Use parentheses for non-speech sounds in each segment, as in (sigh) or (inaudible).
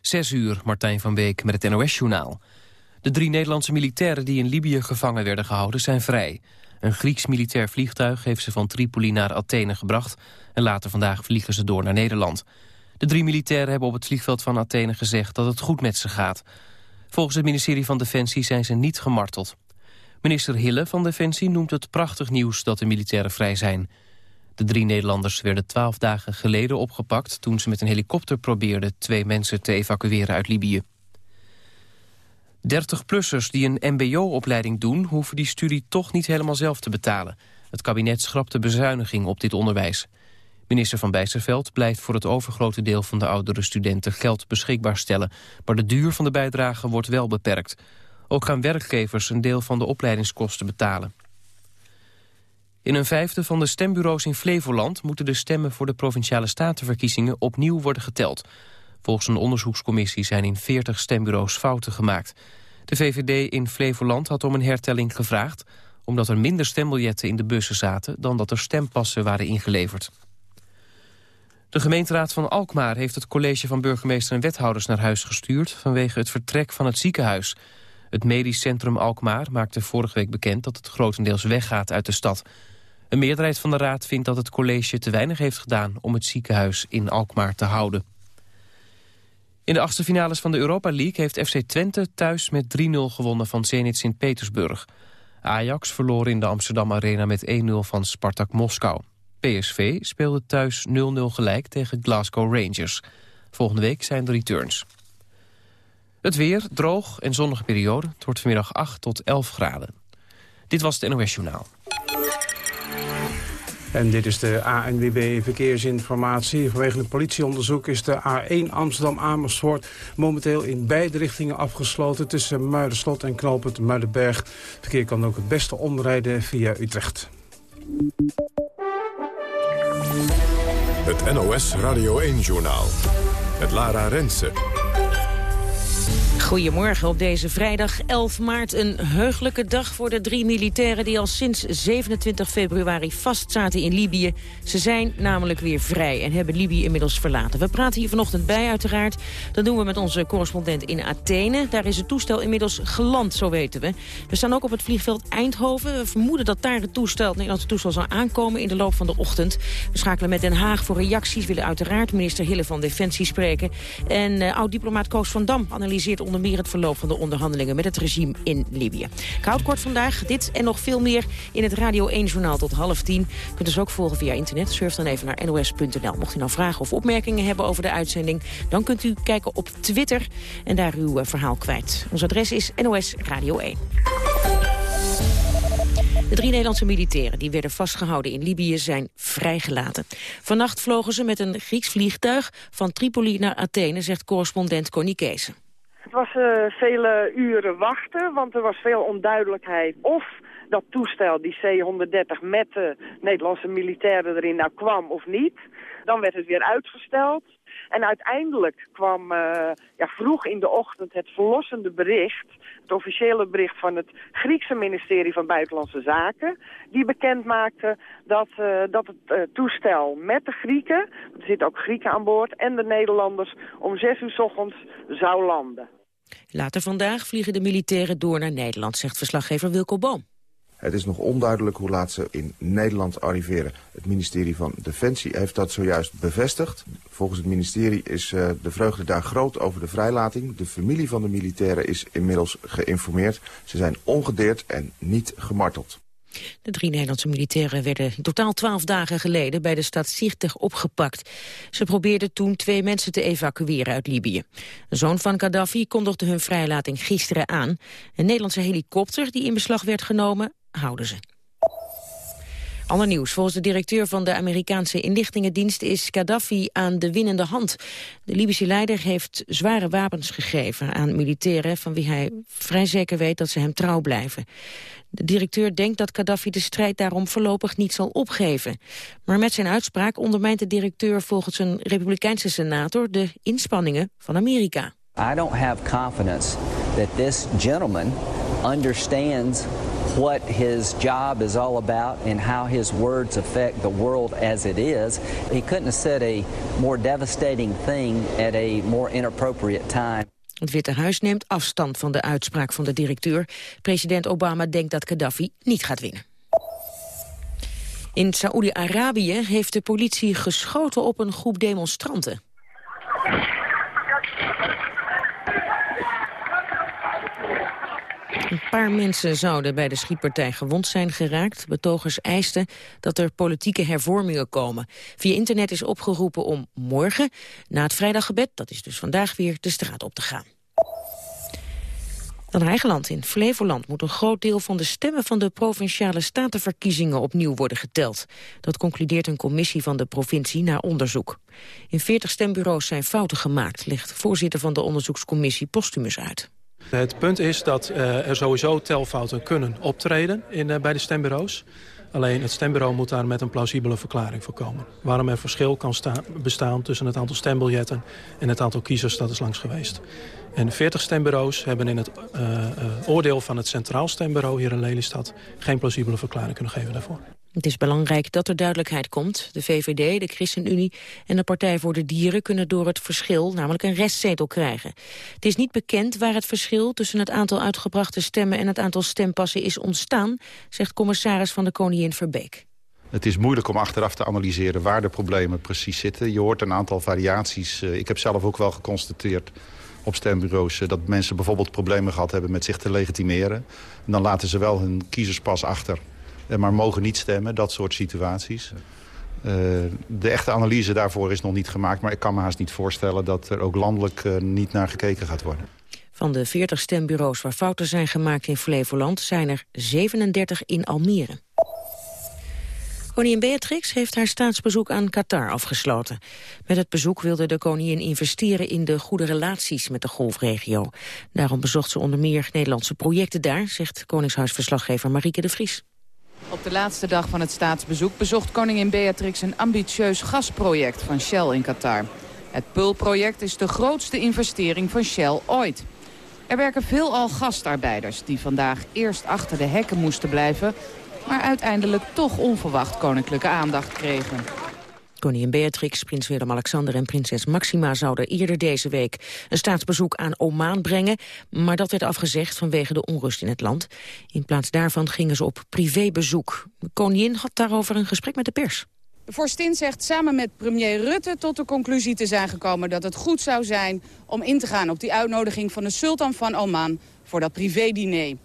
Zes uur, Martijn van Beek met het NOS-journaal. De drie Nederlandse militairen die in Libië gevangen werden gehouden zijn vrij. Een Grieks militair vliegtuig heeft ze van Tripoli naar Athene gebracht... en later vandaag vliegen ze door naar Nederland. De drie militairen hebben op het vliegveld van Athene gezegd dat het goed met ze gaat. Volgens het ministerie van Defensie zijn ze niet gemarteld. Minister Hille van Defensie noemt het prachtig nieuws dat de militairen vrij zijn... De drie Nederlanders werden twaalf dagen geleden opgepakt... toen ze met een helikopter probeerden twee mensen te evacueren uit Libië. 30-plussers die een mbo-opleiding doen... hoeven die studie toch niet helemaal zelf te betalen. Het kabinet schrapt de bezuiniging op dit onderwijs. Minister Van Bijsterveld blijft voor het overgrote deel van de oudere studenten geld beschikbaar stellen. Maar de duur van de bijdrage wordt wel beperkt. Ook gaan werkgevers een deel van de opleidingskosten betalen. In een vijfde van de stembureaus in Flevoland... moeten de stemmen voor de Provinciale Statenverkiezingen opnieuw worden geteld. Volgens een onderzoekscommissie zijn in 40 stembureaus fouten gemaakt. De VVD in Flevoland had om een hertelling gevraagd... omdat er minder stembiljetten in de bussen zaten... dan dat er stempassen waren ingeleverd. De gemeenteraad van Alkmaar heeft het college van burgemeester en wethouders naar huis gestuurd... vanwege het vertrek van het ziekenhuis. Het medisch centrum Alkmaar maakte vorige week bekend dat het grotendeels weggaat uit de stad. Een meerderheid van de raad vindt dat het college te weinig heeft gedaan om het ziekenhuis in Alkmaar te houden. In de achtste finales van de Europa League heeft FC Twente thuis met 3-0 gewonnen van Zenit Sint-Petersburg. Ajax verloor in de Amsterdam Arena met 1-0 van Spartak Moskou. PSV speelde thuis 0-0 gelijk tegen Glasgow Rangers. Volgende week zijn de returns. Het weer, droog en zonnige periode. Het wordt vanmiddag 8 tot 11 graden. Dit was het NOS Journaal. En dit is de ANWB Verkeersinformatie. Vanwege het politieonderzoek is de A1 Amsterdam-Amersfoort... momenteel in beide richtingen afgesloten... tussen Muiderslot en knooppunt Muidenberg. Het verkeer kan ook het beste omrijden via Utrecht. Het NOS Radio 1-journaal. Het Lara Rensen. Goedemorgen op deze vrijdag 11 maart. Een heugelijke dag voor de drie militairen die al sinds 27 februari vastzaten in Libië. Ze zijn namelijk weer vrij en hebben Libië inmiddels verlaten. We praten hier vanochtend bij uiteraard. Dat doen we met onze correspondent in Athene. Daar is het toestel inmiddels geland, zo weten we. We staan ook op het vliegveld Eindhoven. We vermoeden dat daar het toestel, het Nederlandse toestel zal aankomen in de loop van de ochtend. We schakelen met Den Haag voor reacties. Willen uiteraard minister Hille van Defensie spreken. En uh, oud-diplomaat Koos van Dam analyseert onder meer het verloop van de onderhandelingen met het regime in Libië. Ik houd kort vandaag dit en nog veel meer in het Radio 1-journaal tot half tien. Kunt ons ook volgen via internet. Surf dan even naar nos.nl. Mocht u nou vragen of opmerkingen hebben over de uitzending... dan kunt u kijken op Twitter en daar uw eh, verhaal kwijt. Ons adres is NOS Radio 1. De drie Nederlandse militairen die werden vastgehouden in Libië zijn vrijgelaten. Vannacht vlogen ze met een Grieks vliegtuig van Tripoli naar Athene, zegt correspondent Connie Kees. Het was uh, vele uren wachten, want er was veel onduidelijkheid of dat toestel, die C-130 met de Nederlandse militairen erin, nou kwam of niet. Dan werd het weer uitgesteld. En uiteindelijk kwam uh, ja, vroeg in de ochtend het verlossende bericht... het officiële bericht van het Griekse ministerie van Buitenlandse Zaken... die bekend maakte dat, uh, dat het uh, toestel met de Grieken... er zitten ook Grieken aan boord... en de Nederlanders om zes uur s ochtends zou landen. Later vandaag vliegen de militairen door naar Nederland, zegt verslaggever Wilco Boom. Het is nog onduidelijk hoe laat ze in Nederland arriveren. Het ministerie van Defensie heeft dat zojuist bevestigd. Volgens het ministerie is uh, de vreugde daar groot over de vrijlating. De familie van de militairen is inmiddels geïnformeerd. Ze zijn ongedeerd en niet gemarteld. De drie Nederlandse militairen werden in totaal twaalf dagen geleden bij de stad Sirte opgepakt. Ze probeerden toen twee mensen te evacueren uit Libië. De zoon van Gaddafi kondigde hun vrijlating gisteren aan. Een Nederlandse helikopter die in beslag werd genomen, houden ze. Ander nieuws. Volgens de directeur van de Amerikaanse inlichtingendienst is Gaddafi aan de winnende hand. De Libische leider heeft zware wapens gegeven aan militairen van wie hij vrij zeker weet dat ze hem trouw blijven. De directeur denkt dat Gaddafi de strijd daarom voorlopig niet zal opgeven. Maar met zijn uitspraak ondermijnt de directeur volgens een republikeinse senator de inspanningen van Amerika. I don't have confidence that this gentleman understands what his job is all about and how his words affect the world as it is. He couldn't have said a more devastating thing at a more inappropriate time. Het Witte Huis neemt afstand van de uitspraak van de directeur. President Obama denkt dat Gaddafi niet gaat winnen. In Saoedi-Arabië heeft de politie geschoten op een groep demonstranten. Een paar mensen zouden bij de schietpartij gewond zijn geraakt. Betogers eisten dat er politieke hervormingen komen. Via internet is opgeroepen om morgen, na het vrijdaggebed... dat is dus vandaag weer, de straat op te gaan. Dan eigen land. In Flevoland moet een groot deel van de stemmen van de provinciale statenverkiezingen opnieuw worden geteld. Dat concludeert een commissie van de provincie na onderzoek. In 40 stembureaus zijn fouten gemaakt, legt voorzitter van de onderzoekscommissie Postumus uit. Het punt is dat uh, er sowieso telfouten kunnen optreden in, uh, bij de stembureaus. Alleen het stembureau moet daar met een plausibele verklaring voor komen. Waarom er verschil kan bestaan tussen het aantal stembiljetten en het aantal kiezers dat is langs geweest. En 40 stembureaus hebben in het oordeel van het Centraal Stembureau hier in Lelystad geen plausibele verklaring kunnen geven daarvoor. Het is belangrijk dat er duidelijkheid komt. De VVD, de ChristenUnie en de Partij voor de Dieren kunnen door het verschil namelijk een restzetel krijgen. Het is niet bekend waar het verschil tussen het aantal uitgebrachte stemmen en het aantal stempassen is ontstaan, zegt commissaris van de Koningin Verbeek. Het is moeilijk om achteraf te analyseren waar de problemen precies zitten. Je hoort een aantal variaties. Eh, ik heb zelf ook wel geconstateerd op stembureaus... dat mensen bijvoorbeeld problemen gehad hebben met zich te legitimeren. En dan laten ze wel hun kiezerspas achter eh, maar mogen niet stemmen, dat soort situaties. Uh, de echte analyse daarvoor is nog niet gemaakt... maar ik kan me haast niet voorstellen dat er ook landelijk uh, niet naar gekeken gaat worden. Van de 40 stembureaus waar fouten zijn gemaakt in Flevoland... zijn er 37 in Almere. Koningin Beatrix heeft haar staatsbezoek aan Qatar afgesloten. Met het bezoek wilde de koningin investeren in de goede relaties met de golfregio. Daarom bezocht ze onder meer Nederlandse projecten daar, zegt Koningshuisverslaggever Marieke de Vries. Op de laatste dag van het staatsbezoek bezocht koningin Beatrix een ambitieus gasproject van Shell in Qatar. Het Pearl-project is de grootste investering van Shell ooit. Er werken veelal gastarbeiders die vandaag eerst achter de hekken moesten blijven... maar uiteindelijk toch onverwacht koninklijke aandacht kregen. Koningin Beatrix, prins Willem-Alexander en prinses Maxima zouden eerder deze week een staatsbezoek aan Oman brengen, maar dat werd afgezegd vanwege de onrust in het land. In plaats daarvan gingen ze op privébezoek. De koningin had daarover een gesprek met de pers. De vorstin zegt samen met premier Rutte tot de conclusie te zijn gekomen dat het goed zou zijn om in te gaan op die uitnodiging van de sultan van Oman voor dat privédiner.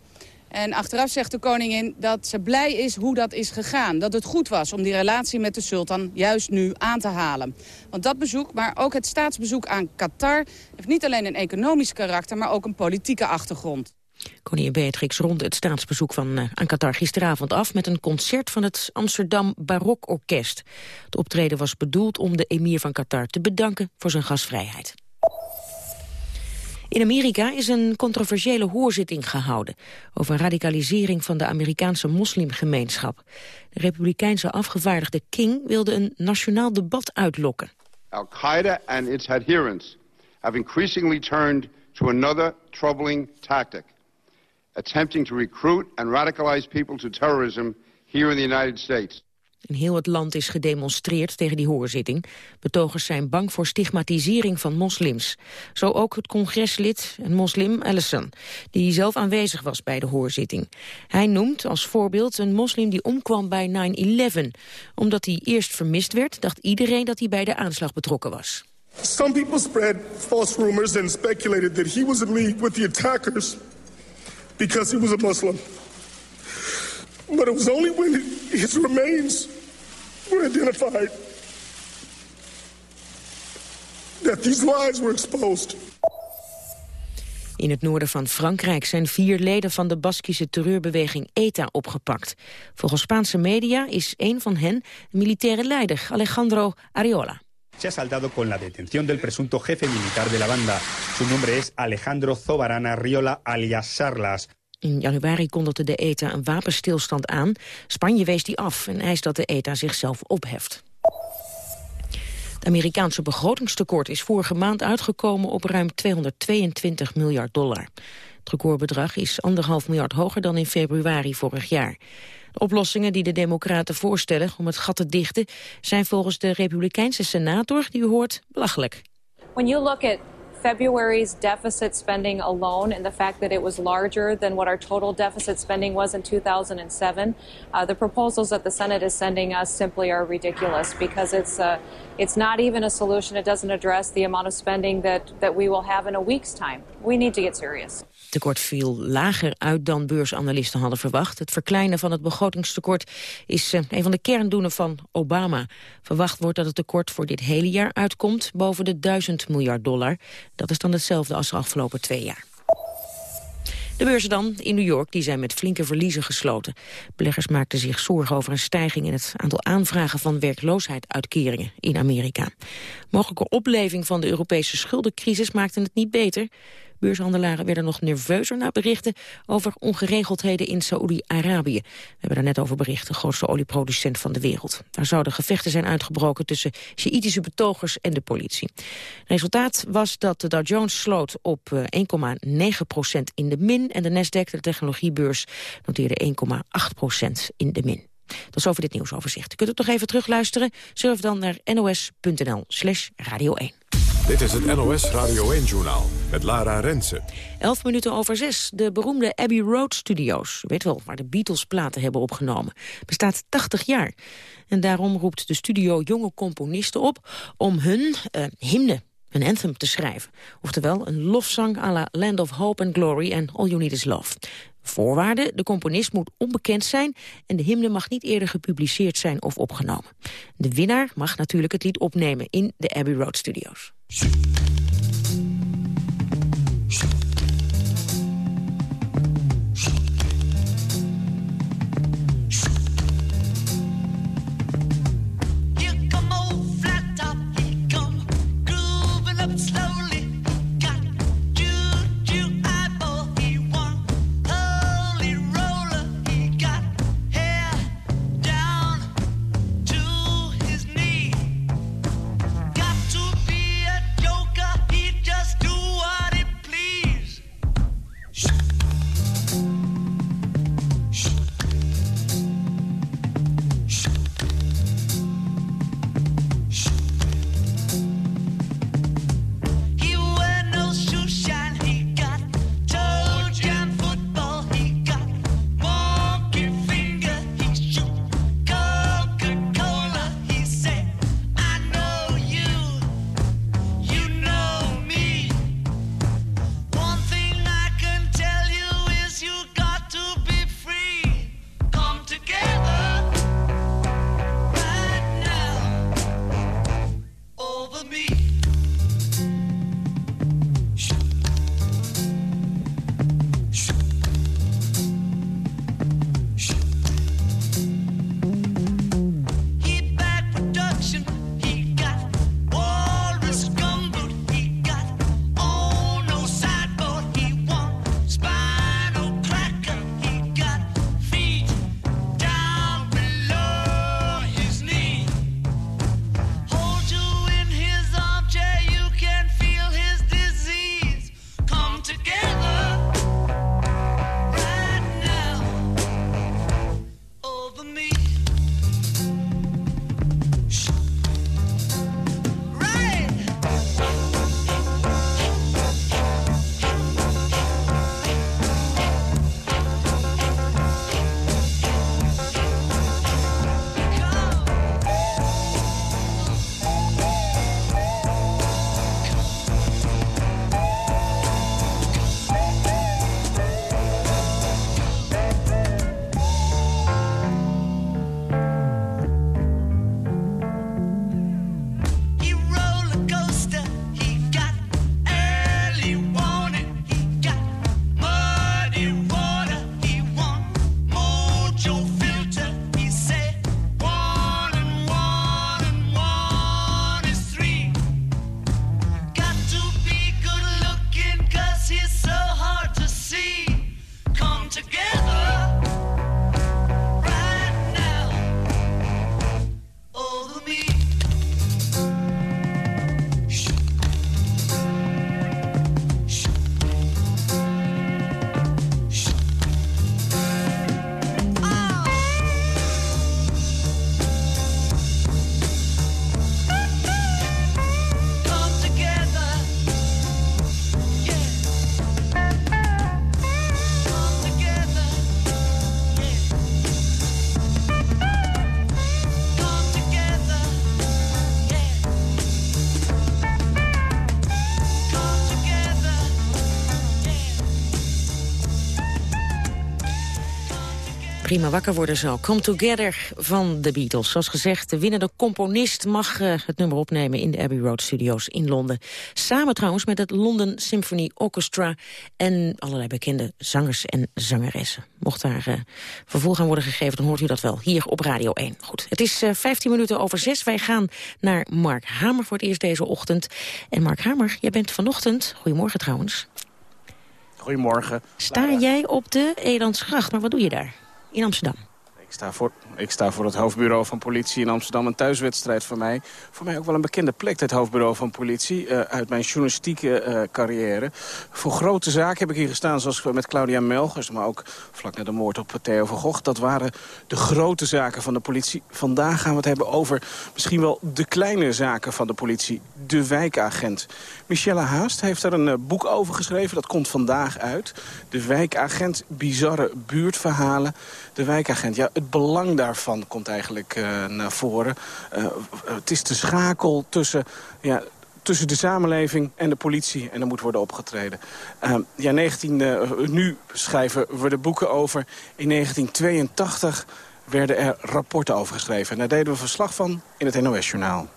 En achteraf zegt de koningin dat ze blij is hoe dat is gegaan. Dat het goed was om die relatie met de sultan juist nu aan te halen. Want dat bezoek, maar ook het staatsbezoek aan Qatar... heeft niet alleen een economisch karakter, maar ook een politieke achtergrond. Koningin Beatrix rond het staatsbezoek van, uh, aan Qatar gisteravond af... met een concert van het Amsterdam Barokorkest. Het optreden was bedoeld om de emir van Qatar te bedanken voor zijn gasvrijheid. In Amerika is een controversiële hoorzitting gehouden over radicalisering van de Amerikaanse moslimgemeenschap. De republikeinse afgevaardigde King wilde een nationaal debat uitlokken. Al-Qaeda and its adherents have increasingly turned to another troubling tactic, attempting to recruit and radicalize people to terrorism here in the United States. In heel het land is gedemonstreerd tegen die hoorzitting. Betogers zijn bang voor stigmatisering van moslims. Zo ook het congreslid, een moslim Ellison, die zelf aanwezig was bij de hoorzitting. Hij noemt als voorbeeld een moslim die omkwam bij 9-11. Omdat hij eerst vermist werd, dacht iedereen dat hij bij de aanslag betrokken was. Some people spread false rumors and speculated that he was in league with the attackers because he was a Muslim. But it was only when his remains were identified that these lies were exposed. In het noorden van Frankrijk zijn vier leden van de Baskische terreurbeweging ETA opgepakt. Volgens Spaanse media is een van hen de militaire leider, Alejandro Ariola. Se ha saltado con la detención del presunto jefe militar de la banda. Su nombre es Alejandro Zobarana Riola alias Sarlas. In januari kondigde de ETA een wapenstilstand aan. Spanje wees die af en eist dat de ETA zichzelf opheft. Het Amerikaanse begrotingstekort is vorige maand uitgekomen op ruim 222 miljard dollar. Het recordbedrag is anderhalf miljard hoger dan in februari vorig jaar. De oplossingen die de democraten voorstellen om het gat te dichten... zijn volgens de republikeinse senator, die u hoort, belachelijk. February's deficit spending alone and the fact that it was larger than what our total deficit spending was in 2007, uh, the proposals that the Senate is sending us simply are ridiculous because it's, uh, it's not even a solution. It doesn't address the amount of spending that, that we will have in a week's time. We need to get serious. Tekort viel lager uit dan beursanalisten hadden verwacht. Het verkleinen van het begrotingstekort is uh, een van de kerndoelen van Obama. Verwacht wordt dat het tekort voor dit hele jaar uitkomt boven de 1000 miljard dollar. Dat is dan hetzelfde als de afgelopen twee jaar. De beurzen dan in New York die zijn met flinke verliezen gesloten. Beleggers maakten zich zorgen over een stijging in het aantal aanvragen van werkloosheidsuitkeringen in Amerika. Mogelijke opleving van de Europese schuldencrisis maakte het niet beter. Beurshandelaren werden nog nerveuzer na berichten over ongeregeldheden in Saoedi-Arabië. We hebben daar net over bericht, de grootste olieproducent van de wereld. Daar zouden gevechten zijn uitgebroken tussen Sjiïtische betogers en de politie. Resultaat was dat de Dow Jones sloot op 1,9 eh, procent in de min en de Nasdaq, de technologiebeurs, noteerde 1,8 procent in de min. Dat is over dit nieuwsoverzicht. U kunt het nog even terugluisteren. Surf dan naar nos.nl slash radio 1. Dit is het NOS Radio 1-journaal met Lara Rensen. Elf minuten over zes. De beroemde Abbey Road Studios, u weet wel, waar de Beatles platen hebben opgenomen, bestaat 80 jaar. En daarom roept de studio jonge componisten op om hun uh, hymne een anthem te schrijven. Oftewel een lofzang à la Land of Hope and Glory en All You Need Is Love. Voorwaarde, de componist moet onbekend zijn en de hymne mag niet eerder gepubliceerd zijn of opgenomen. De winnaar mag natuurlijk het lied opnemen in de Abbey Road Studios. Prima wakker worden zo. Come Together van de Beatles. Zoals gezegd, de winnende componist mag uh, het nummer opnemen in de Abbey Road Studios in Londen. Samen trouwens met het London Symphony Orchestra en allerlei bekende zangers en zangeressen. Mocht daar uh, vervolg aan worden gegeven, dan hoort u dat wel hier op Radio 1. Goed, het is uh, eh, 15 minuten over 6. Wij gaan naar Mark Hamer voor het eerst deze ochtend. En Mark Hamer, jij bent vanochtend, goedemorgen trouwens. Goedemorgen. Sta jij op de Elandsgracht, maar wat doe je daar? In Amsterdam. Ik sta, voor, ik sta voor het hoofdbureau van politie in Amsterdam. Een thuiswedstrijd voor mij. Voor mij ook wel een bekende plek, het hoofdbureau van politie. Uh, uit mijn journalistieke uh, carrière. Voor grote zaken heb ik hier gestaan, zoals met Claudia Melgers. Maar ook vlak na de moord op Theo van Gogh. Dat waren de grote zaken van de politie. Vandaag gaan we het hebben over misschien wel de kleine zaken van de politie. De wijkagent. Michelle Haast heeft er een uh, boek over geschreven. Dat komt vandaag uit. De wijkagent, bizarre buurtverhalen. De wijkagent, ja, het belang daarvan komt eigenlijk uh, naar voren. Uh, het is de schakel tussen... Ja, tussen de samenleving en de politie. En er moet worden opgetreden. Uh, ja, 19, nu schrijven we de boeken over. In 1982 werden er rapporten over geschreven. En daar deden we verslag van in het NOS-journaal.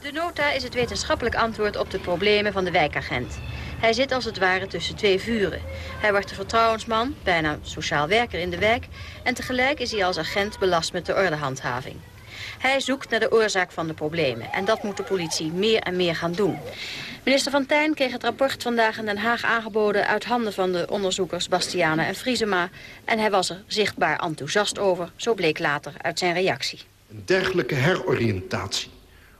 De nota is het wetenschappelijk antwoord op de problemen van de wijkagent. Hij zit als het ware tussen twee vuren. Hij wordt de vertrouwensman, bijna sociaal werker in de wijk... en tegelijk is hij als agent belast met de ordehandhaving. Hij zoekt naar de oorzaak van de problemen en dat moet de politie meer en meer gaan doen. Minister Van Tijn kreeg het rapport vandaag in Den Haag aangeboden... uit handen van de onderzoekers Bastiane en Friesema... en hij was er zichtbaar enthousiast over, zo bleek later uit zijn reactie. Een dergelijke heroriëntatie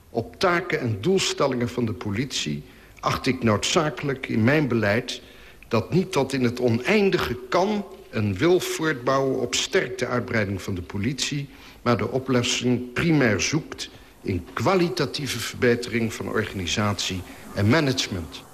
op taken en doelstellingen van de politie acht ik noodzakelijk in mijn beleid... dat niet tot in het oneindige kan een wil voortbouwen op sterkte uitbreiding van de politie... maar de oplossing primair zoekt in kwalitatieve verbetering van organisatie en management.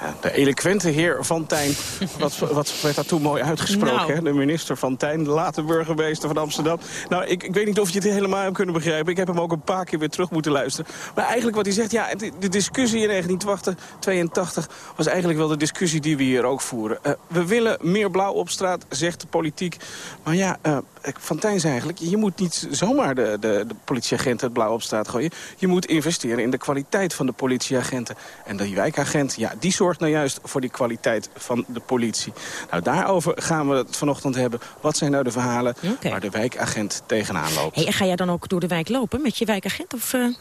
Ja, de eloquente heer Van Tijn. Wat, wat werd daar toen mooi uitgesproken, nou. hè? De minister Van Tijn, de late burgemeester van Amsterdam. Nou, ik, ik weet niet of je het helemaal hebt kunnen begrijpen. Ik heb hem ook een paar keer weer terug moeten luisteren. Maar eigenlijk wat hij zegt, ja, de, de discussie in 1982 was eigenlijk wel de discussie die we hier ook voeren. Uh, we willen meer blauw op straat, zegt de politiek. Maar ja, uh, Van Tijn zei eigenlijk, je moet niet zomaar de, de, de politieagenten het blauw op straat gooien. Je moet investeren in de kwaliteit van de politieagenten. En die wijkagent, ja, die zorgt nou juist voor die kwaliteit van de politie. Nou, daarover gaan we het vanochtend hebben. Wat zijn nou de verhalen okay. waar de wijkagent tegenaan loopt? Hey, ga jij dan ook door de wijk lopen met je wijkagent? Of, uh...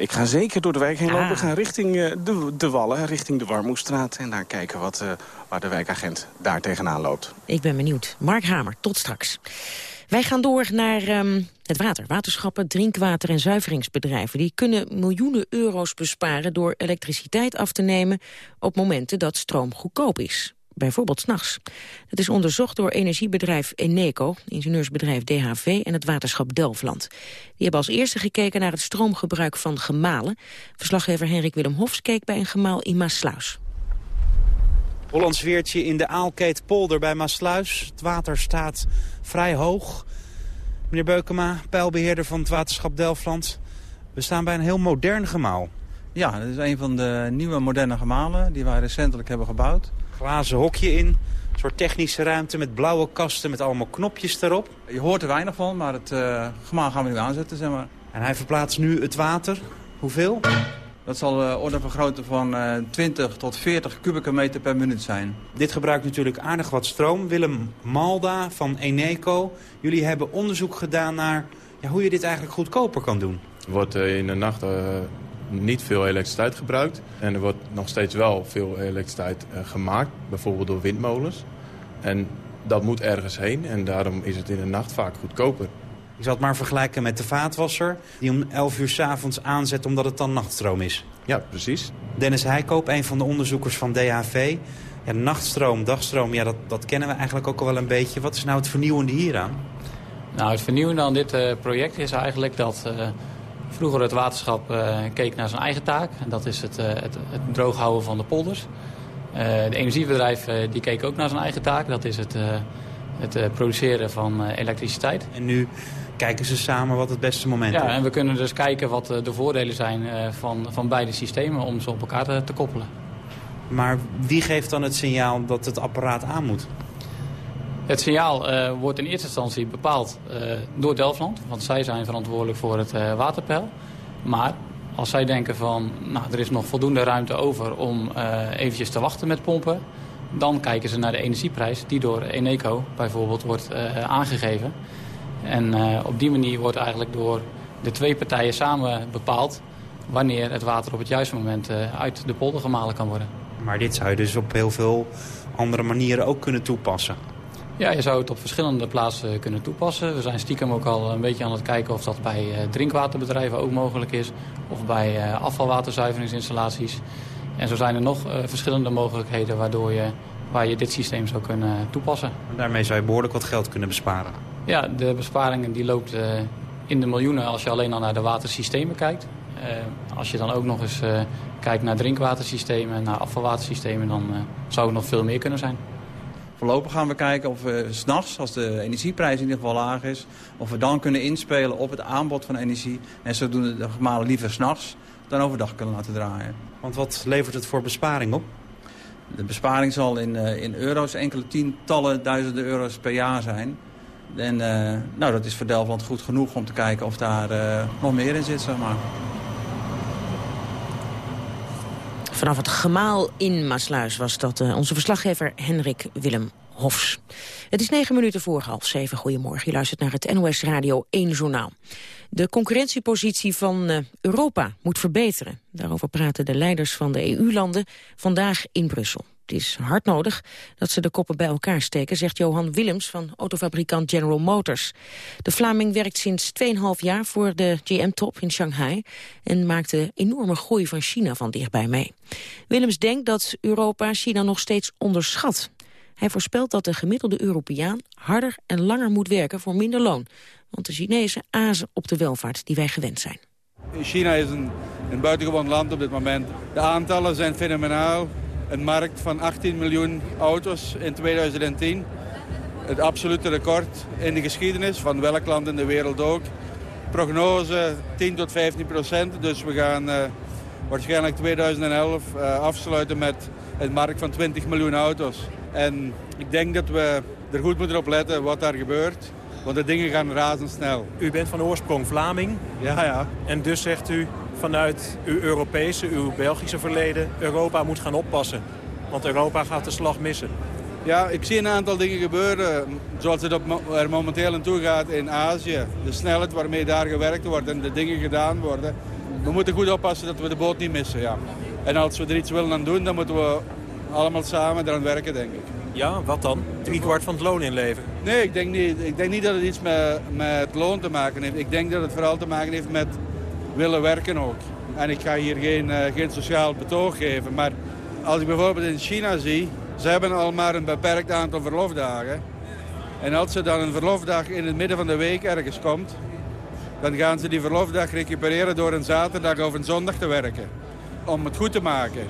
Ik ga zeker door de wijk heen lopen. We gaan richting uh, de, de Wallen, richting de Warmoestraat. En daar kijken wat, uh, waar de wijkagent daar tegenaan loopt. Ik ben benieuwd. Mark Hamer, tot straks. Wij gaan door naar um, het water. Waterschappen, drinkwater- en zuiveringsbedrijven... die kunnen miljoenen euro's besparen door elektriciteit af te nemen... op momenten dat stroom goedkoop is. Bijvoorbeeld s'nachts. Dat is onderzocht door energiebedrijf Eneco, ingenieursbedrijf DHV... en het waterschap Delfland. Die hebben als eerste gekeken naar het stroomgebruik van gemalen. Verslaggever Henrik Willem Hofs keek bij een gemaal in Maasluis. Hollands Weertje in de Aalkeetpolder bij Maasluis. Het water staat vrij hoog. Meneer Beukema, pijlbeheerder van het waterschap Delfland. We staan bij een heel modern gemaal. Ja, dat is een van de nieuwe moderne gemalen die wij recentelijk hebben gebouwd. Glazen hokje in, een soort technische ruimte met blauwe kasten met allemaal knopjes erop. Je hoort er weinig van, maar het uh, gemaal gaan we nu aanzetten. Zeg maar. En hij verplaatst nu het water. Hoeveel? Dat zal uh, orde van grootte van uh, 20 tot 40 kubieke meter per minuut zijn. Dit gebruikt natuurlijk aardig wat stroom. Willem Malda van Eneco. Jullie hebben onderzoek gedaan naar ja, hoe je dit eigenlijk goedkoper kan doen. Er wordt uh, in de nacht uh, niet veel elektriciteit gebruikt. En er wordt nog steeds wel veel elektriciteit uh, gemaakt. Bijvoorbeeld door windmolens. En dat moet ergens heen. En daarom is het in de nacht vaak goedkoper. Ik zal het maar vergelijken met de vaatwasser... die om 11 uur s'avonds aanzet omdat het dan nachtstroom is. Ja, precies. Dennis Heikoop, een van de onderzoekers van DHV. Ja, nachtstroom, dagstroom, ja, dat, dat kennen we eigenlijk ook al wel een beetje. Wat is nou het vernieuwende hieraan? Nou, het vernieuwende aan dit uh, project is eigenlijk dat... Uh, vroeger het waterschap uh, keek naar zijn eigen taak. En dat is het, het, het drooghouden van de polders. de energiebedrijf die keek ook naar zijn eigen taak. Dat is het, het produceren van elektriciteit. En nu kijken ze samen wat het beste moment is. Ja, en we kunnen dus kijken wat de voordelen zijn van, van beide systemen om ze op elkaar te, te koppelen. Maar wie geeft dan het signaal dat het apparaat aan moet? Het signaal uh, wordt in eerste instantie bepaald uh, door Delftland. Want zij zijn verantwoordelijk voor het uh, waterpeil. Maar als zij denken van, nou, er is nog voldoende ruimte over om eventjes te wachten met pompen... dan kijken ze naar de energieprijs die door Eneco bijvoorbeeld wordt aangegeven. En op die manier wordt eigenlijk door de twee partijen samen bepaald... wanneer het water op het juiste moment uit de polder gemalen kan worden. Maar dit zou je dus op heel veel andere manieren ook kunnen toepassen. Ja, je zou het op verschillende plaatsen kunnen toepassen. We zijn stiekem ook al een beetje aan het kijken of dat bij uh, drinkwaterbedrijven ook mogelijk is. Of bij uh, afvalwaterzuiveringsinstallaties. En zo zijn er nog uh, verschillende mogelijkheden waardoor je, waar je dit systeem zou kunnen toepassen. En daarmee zou je behoorlijk wat geld kunnen besparen. Ja, de besparingen die loopt in de miljoenen als je alleen al naar de watersystemen kijkt. als je dan ook nog eens kijkt naar drinkwatersystemen, naar afvalwatersystemen, dan zou het nog veel meer kunnen zijn. Voorlopig gaan we kijken of we s'nachts, als de energieprijs in ieder geval laag is... of we dan kunnen inspelen op het aanbod van energie... en zodoende de gemalen liever s'nachts dan overdag kunnen laten draaien. Want wat levert het voor besparing op? De besparing zal in, uh, in euro's enkele tientallen duizenden euro's per jaar zijn. En uh, nou, dat is voor Delftland goed genoeg om te kijken of daar uh, nog meer in zit, zeg maar. Vanaf het gemaal in Maasluis was dat uh, onze verslaggever Henrik Willem Hofs. Het is negen minuten voor half zeven. Goedemorgen, je luistert naar het NOS Radio 1 Journaal. De concurrentiepositie van uh, Europa moet verbeteren. Daarover praten de leiders van de EU-landen vandaag in Brussel. Het is hard nodig dat ze de koppen bij elkaar steken, zegt Johan Willems van autofabrikant General Motors. De Vlaming werkt sinds 2,5 jaar voor de GM-top in Shanghai en maakt de enorme groei van China van dichtbij mee. Willems denkt dat Europa China nog steeds onderschat. Hij voorspelt dat de gemiddelde Europeaan harder en langer moet werken voor minder loon. Want de Chinezen azen op de welvaart die wij gewend zijn. China is een, een buitengewoon land op dit moment. De aantallen zijn fenomenaal een markt van 18 miljoen auto's in 2010. Het absolute record in de geschiedenis van welk land in de wereld ook. Prognose 10 tot 15 procent, dus we gaan uh, waarschijnlijk 2011 uh, afsluiten met een markt van 20 miljoen auto's. En ik denk dat we er goed moeten op letten wat daar gebeurt. Want de dingen gaan razendsnel. U bent van oorsprong Vlaming. Ja, ja. En dus zegt u, vanuit uw Europese, uw Belgische verleden... Europa moet gaan oppassen. Want Europa gaat de slag missen. Ja, ik zie een aantal dingen gebeuren. Zoals het er momenteel aan toe gaat in Azië. De snelheid waarmee daar gewerkt wordt en de dingen gedaan worden. We moeten goed oppassen dat we de boot niet missen. Ja. En als we er iets willen aan doen, dan moeten we allemaal samen eraan werken, denk ik. Ja, wat dan? Drie kwart van het loon inleveren? Nee, ik denk niet, ik denk niet dat het iets met, met loon te maken heeft. Ik denk dat het vooral te maken heeft met willen werken ook. En ik ga hier geen, uh, geen sociaal betoog geven. Maar als ik bijvoorbeeld in China zie, ze hebben al maar een beperkt aantal verlofdagen. En als ze dan een verlofdag in het midden van de week ergens komt... dan gaan ze die verlofdag recupereren door een zaterdag of een zondag te werken. Om het goed te maken.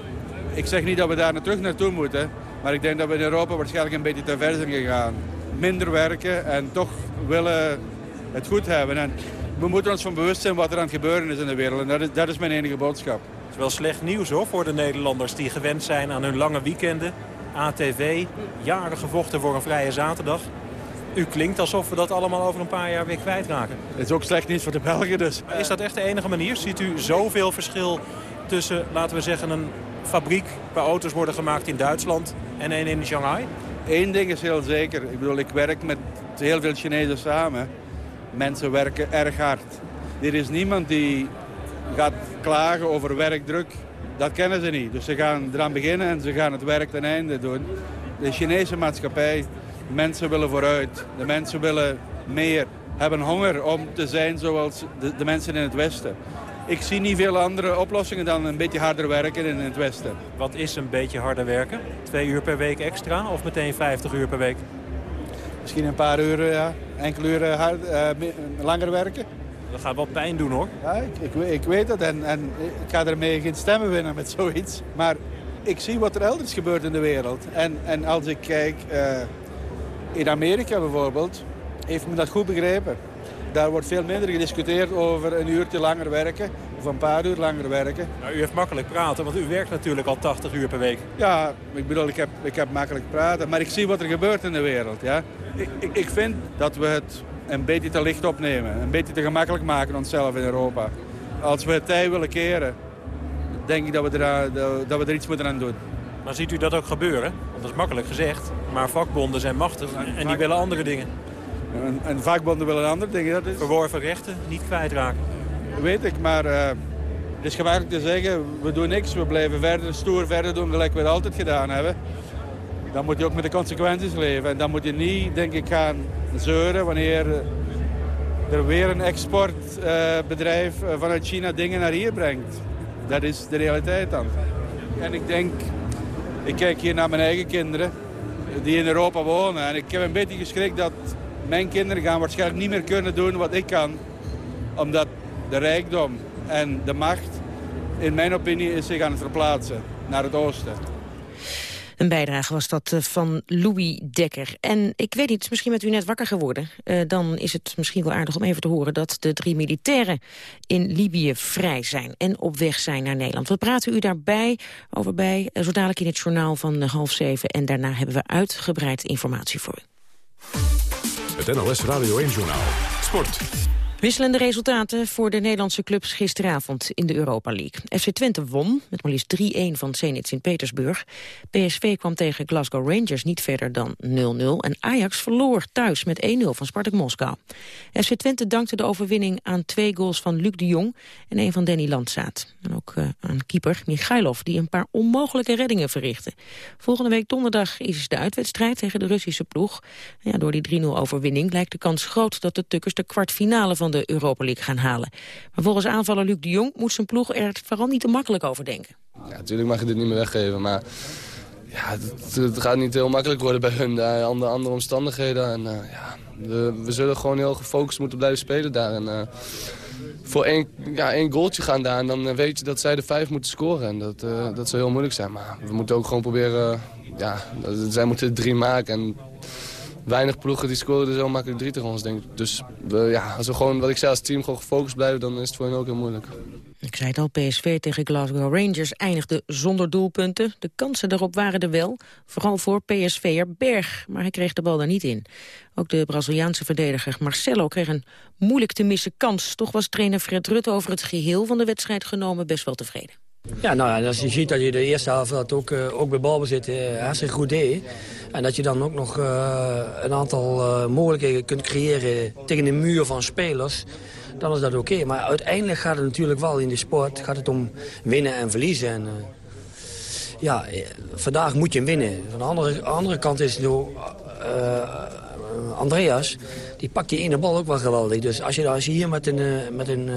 Ik zeg niet dat we daar terug naartoe moeten... maar ik denk dat we in Europa waarschijnlijk een beetje te ver zijn gegaan. Minder werken en toch willen het goed hebben. En we moeten ons van bewust zijn wat er aan het gebeuren is in de wereld. En dat is, dat is mijn enige boodschap. Het is wel slecht nieuws hoor voor de Nederlanders die gewend zijn aan hun lange weekenden. ATV, jaren gevochten voor een vrije zaterdag. U klinkt alsof we dat allemaal over een paar jaar weer kwijtraken. Het is ook slecht nieuws voor de Belgen dus. Maar is dat echt de enige manier? Ziet u zoveel verschil tussen, laten we zeggen, een fabriek waar auto's worden gemaakt in Duitsland en een in Shanghai? Eén ding is heel zeker. Ik bedoel, ik werk met heel veel Chinezen samen. Mensen werken erg hard. Er is niemand die gaat klagen over werkdruk. Dat kennen ze niet. Dus ze gaan eraan beginnen en ze gaan het werk ten einde doen. De Chinese maatschappij, mensen willen vooruit. De mensen willen meer, hebben honger om te zijn zoals de, de mensen in het Westen. Ik zie niet veel andere oplossingen dan een beetje harder werken in het Westen. Wat is een beetje harder werken? Twee uur per week extra of meteen 50 uur per week? Misschien een paar uur, ja. Enkele uren hard, uh, langer werken. Dat gaat wel pijn doen hoor. Ja, ik, ik, ik weet het en, en ik ga ermee geen stemmen winnen met (laughs) zoiets. Maar ik zie wat er elders gebeurt in de wereld. En, en als ik kijk, uh, in Amerika bijvoorbeeld, heeft men dat goed begrepen. Daar wordt veel minder gediscuteerd over een uurtje langer werken. Of een paar uur langer werken. Nou, u heeft makkelijk praten, want u werkt natuurlijk al 80 uur per week. Ja, ik bedoel, ik heb, ik heb makkelijk praten. Maar ik zie wat er gebeurt in de wereld. Ja? Ik, ik, ik vind dat we het een beetje te licht opnemen. Een beetje te gemakkelijk maken onszelf in Europa. Als we het tij willen keren, denk ik dat we, er, dat we er iets moeten aan doen. Maar ziet u dat ook gebeuren? Want dat is makkelijk gezegd. Maar vakbonden zijn machtig en die willen andere dingen. En, en vakbonden willen andere dingen. Dat is... Verworven rechten niet kwijtraken. Weet ik, maar uh, het is gemakkelijk te zeggen, we doen niks. We blijven verder, stoer verder doen gelijk we het altijd gedaan hebben. Dan moet je ook met de consequenties leven. En dan moet je niet, denk ik, gaan zeuren wanneer er weer een exportbedrijf uh, vanuit China dingen naar hier brengt. Dat is de realiteit dan. En ik denk, ik kijk hier naar mijn eigen kinderen die in Europa wonen. En ik heb een beetje geschrikt dat mijn kinderen gaan waarschijnlijk niet meer kunnen doen wat ik kan. Omdat de rijkdom en de macht, in mijn opinie, is zich aan het verplaatsen naar het oosten. Een bijdrage was dat eh, van Louis Dekker. En ik weet niet, misschien bent u net wakker geworden. Uh, dan is het misschien wel aardig om even te horen... dat de drie militairen in Libië vrij zijn en op weg zijn naar Nederland. We praten u daarbij over bij, uh, zo dadelijk in het journaal van half zeven. En daarna hebben we uitgebreid informatie voor u. Het NLS Radio 1-journaal. Sport. Wisselende resultaten voor de Nederlandse clubs gisteravond in de Europa League. FC Twente won met maar liefst 3-1 van Zenit Sint-Petersburg. PSV kwam tegen Glasgow Rangers niet verder dan 0-0. En Ajax verloor thuis met 1-0 van Spartak Moskou. FC Twente dankte de overwinning aan twee goals van Luc de Jong en een van Danny Landzaat. En ook uh, aan keeper Michailov, die een paar onmogelijke reddingen verrichtte. Volgende week donderdag is de uitwedstrijd tegen de Russische ploeg. Ja, door die 3-0 overwinning lijkt de kans groot dat de Tukkers de kwartfinale van de Europa League gaan halen. Maar volgens aanvaller Luc de Jong moet zijn ploeg er vooral niet te makkelijk over denken. Ja, natuurlijk mag je dit niet meer weggeven, maar ja, het, gaat niet heel makkelijk worden bij hun. Daar andere, andere omstandigheden. En, uh, ja, we, zullen gewoon heel gefocust moeten blijven spelen daar. En, uh, voor één, ja, één goaltje gaan daar en dan weet je dat zij de vijf moeten scoren. En dat, uh, dat zou heel moeilijk zijn. Maar we moeten ook gewoon proberen... Ja, zij moeten drie maken en weinig ploegen die scoren zo makkelijk drie tegen ons, denk ik. Dus we, ja, als we gewoon, wat ik zei, als team gewoon gefocust blijven, dan is het voor hen ook heel moeilijk. Ik zei het al, PSV tegen Glasgow Rangers eindigde zonder doelpunten. De kansen daarop waren er wel, vooral voor PSV'er Berg, maar hij kreeg de bal daar niet in. Ook de Braziliaanse verdediger Marcelo kreeg een moeilijk te missen kans. Toch was trainer Fred Rutte over het geheel van de wedstrijd genomen best wel tevreden. Ja, nou, als je ziet dat je de eerste helft dat ook, uh, ook bij balbezit uh, hartstikke goed deed. En dat je dan ook nog uh, een aantal mogelijkheden kunt creëren tegen een muur van spelers. Dan is dat oké. Maar uiteindelijk gaat het natuurlijk wel in de sport gaat het om winnen en verliezen. En, ja, vandaag moet je winnen. Van de andere, andere kant is het. Andreas, die pakt die ene bal ook wel geweldig. Dus als je, als je hier met een, met een,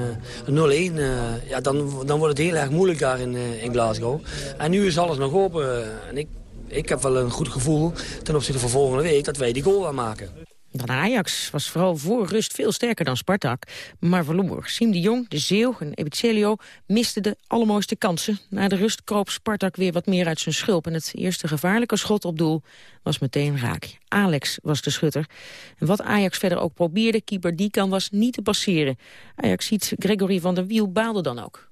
een 0-1, uh, ja, dan, dan wordt het heel erg moeilijk daar in, in Glasgow. En nu is alles nog open. En ik, ik heb wel een goed gevoel ten opzichte van volgende week dat wij die goal gaan maken. Dan Ajax was vooral voor rust veel sterker dan Spartak, maar verloor. Siem de Jong, de Zeeuw en Ebicelio misten de allermooiste kansen. Na de rust kroop Spartak weer wat meer uit zijn schulp... en het eerste gevaarlijke schot op doel was meteen raak. Alex was de schutter. En wat Ajax verder ook probeerde, keeper Diekan was niet te passeren. Ajax ziet Gregory van der Wiel baalde dan ook.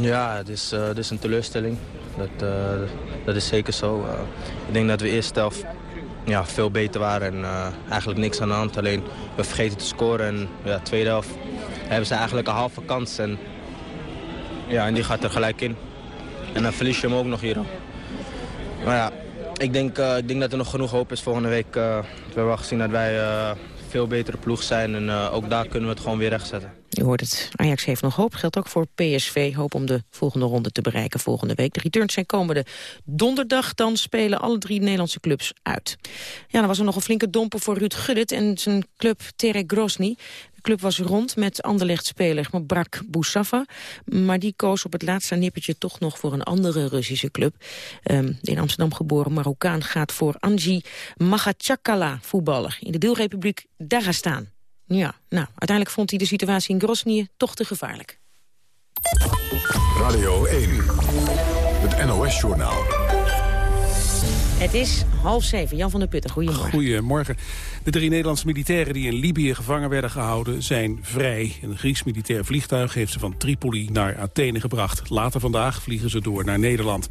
Ja, het is, uh, het is een teleurstelling. Dat, uh, dat is zeker zo. Uh, ik denk dat we eerst zelf ja, veel beter waren en uh, eigenlijk niks aan de hand. Alleen we vergeten te scoren en ja, tweede helft hebben ze eigenlijk een halve kans. En, ja, en die gaat er gelijk in. En dan verlies je hem ook nog hier. Maar ja, ik denk, uh, ik denk dat er nog genoeg hoop is volgende week. Uh, we hebben al gezien dat wij veel betere ploeg zijn en ook daar kunnen we het gewoon weer rechtzetten. Je hoort het. Ajax heeft nog hoop. Geldt ook voor PSV. Hoop om de volgende ronde te bereiken volgende week. De returns zijn komende donderdag. Dan spelen alle drie Nederlandse clubs uit. Ja, dan was er nog een flinke domper voor Ruud Gullit en zijn club Terek Grosny. De club was rond met Anderlecht-speler Brak Boussaffa. Maar die koos op het laatste nippertje toch nog voor een andere Russische club. Um, in Amsterdam geboren Marokkaan gaat voor Anji Magachakala voetballer. In de deelrepubliek Dagestan. Ja, nou, uiteindelijk vond hij de situatie in Grosnië toch te gevaarlijk. Radio 1, het NOS-journaal. Het is half zeven. Jan van der Putten, goedemorgen. Goedemorgen. De drie Nederlandse militairen die in Libië gevangen werden gehouden zijn vrij. Een Grieks militair vliegtuig heeft ze van Tripoli naar Athene gebracht. Later vandaag vliegen ze door naar Nederland.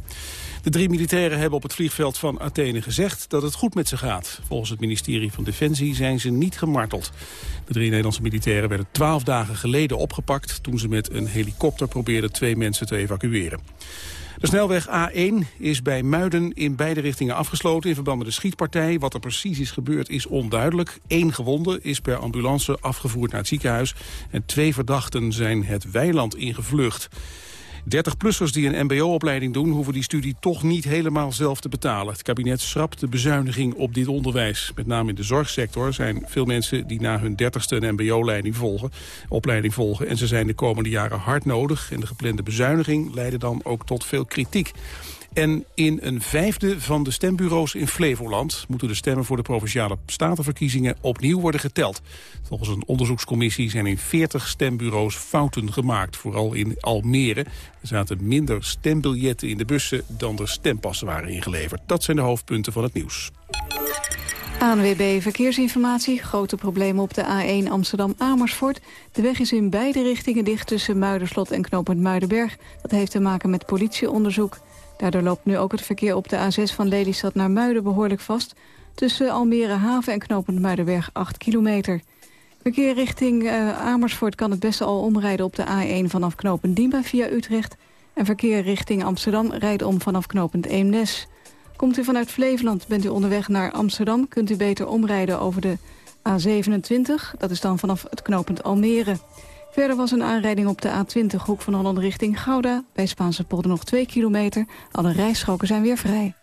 De drie militairen hebben op het vliegveld van Athene gezegd dat het goed met ze gaat. Volgens het ministerie van Defensie zijn ze niet gemarteld. De drie Nederlandse militairen werden twaalf dagen geleden opgepakt... toen ze met een helikopter probeerden twee mensen te evacueren. De snelweg A1 is bij Muiden in beide richtingen afgesloten... in verband met de schietpartij. Wat er precies is gebeurd is onduidelijk. Eén gewonde is per ambulance afgevoerd naar het ziekenhuis... en twee verdachten zijn het weiland ingevlucht. 30-plussers die een mbo-opleiding doen... hoeven die studie toch niet helemaal zelf te betalen. Het kabinet schrapt de bezuiniging op dit onderwijs. Met name in de zorgsector zijn veel mensen die na hun 30ste een mbo-opleiding volgen, opleiding volgen. En ze zijn de komende jaren hard nodig. En de geplande bezuiniging leidde dan ook tot veel kritiek. En in een vijfde van de stembureaus in Flevoland... moeten de stemmen voor de Provinciale Statenverkiezingen opnieuw worden geteld. Volgens een onderzoekscommissie zijn in 40 stembureaus fouten gemaakt. Vooral in Almere. Er zaten minder stembiljetten in de bussen dan er stempassen waren ingeleverd. Dat zijn de hoofdpunten van het nieuws. ANWB Verkeersinformatie. Grote problemen op de A1 Amsterdam-Amersfoort. De weg is in beide richtingen dicht tussen Muiderslot en knooppunt Muidenberg. Dat heeft te maken met politieonderzoek. Daardoor loopt nu ook het verkeer op de A6 van Lelystad naar Muiden behoorlijk vast. Tussen Almere Haven en knooppunt Muidenberg 8 kilometer. Verkeer richting uh, Amersfoort kan het beste al omrijden op de A1 vanaf knooppunt Diemen via Utrecht. En verkeer richting Amsterdam rijdt om vanaf knooppunt Eemnes. Komt u vanuit Flevoland, bent u onderweg naar Amsterdam... kunt u beter omrijden over de A27. Dat is dan vanaf het knooppunt Almere. Verder was een aanrijding op de A20 Hoek van Holland richting Gouda. Bij Spaanse polder nog 2 kilometer. Alle rijstroken zijn weer vrij.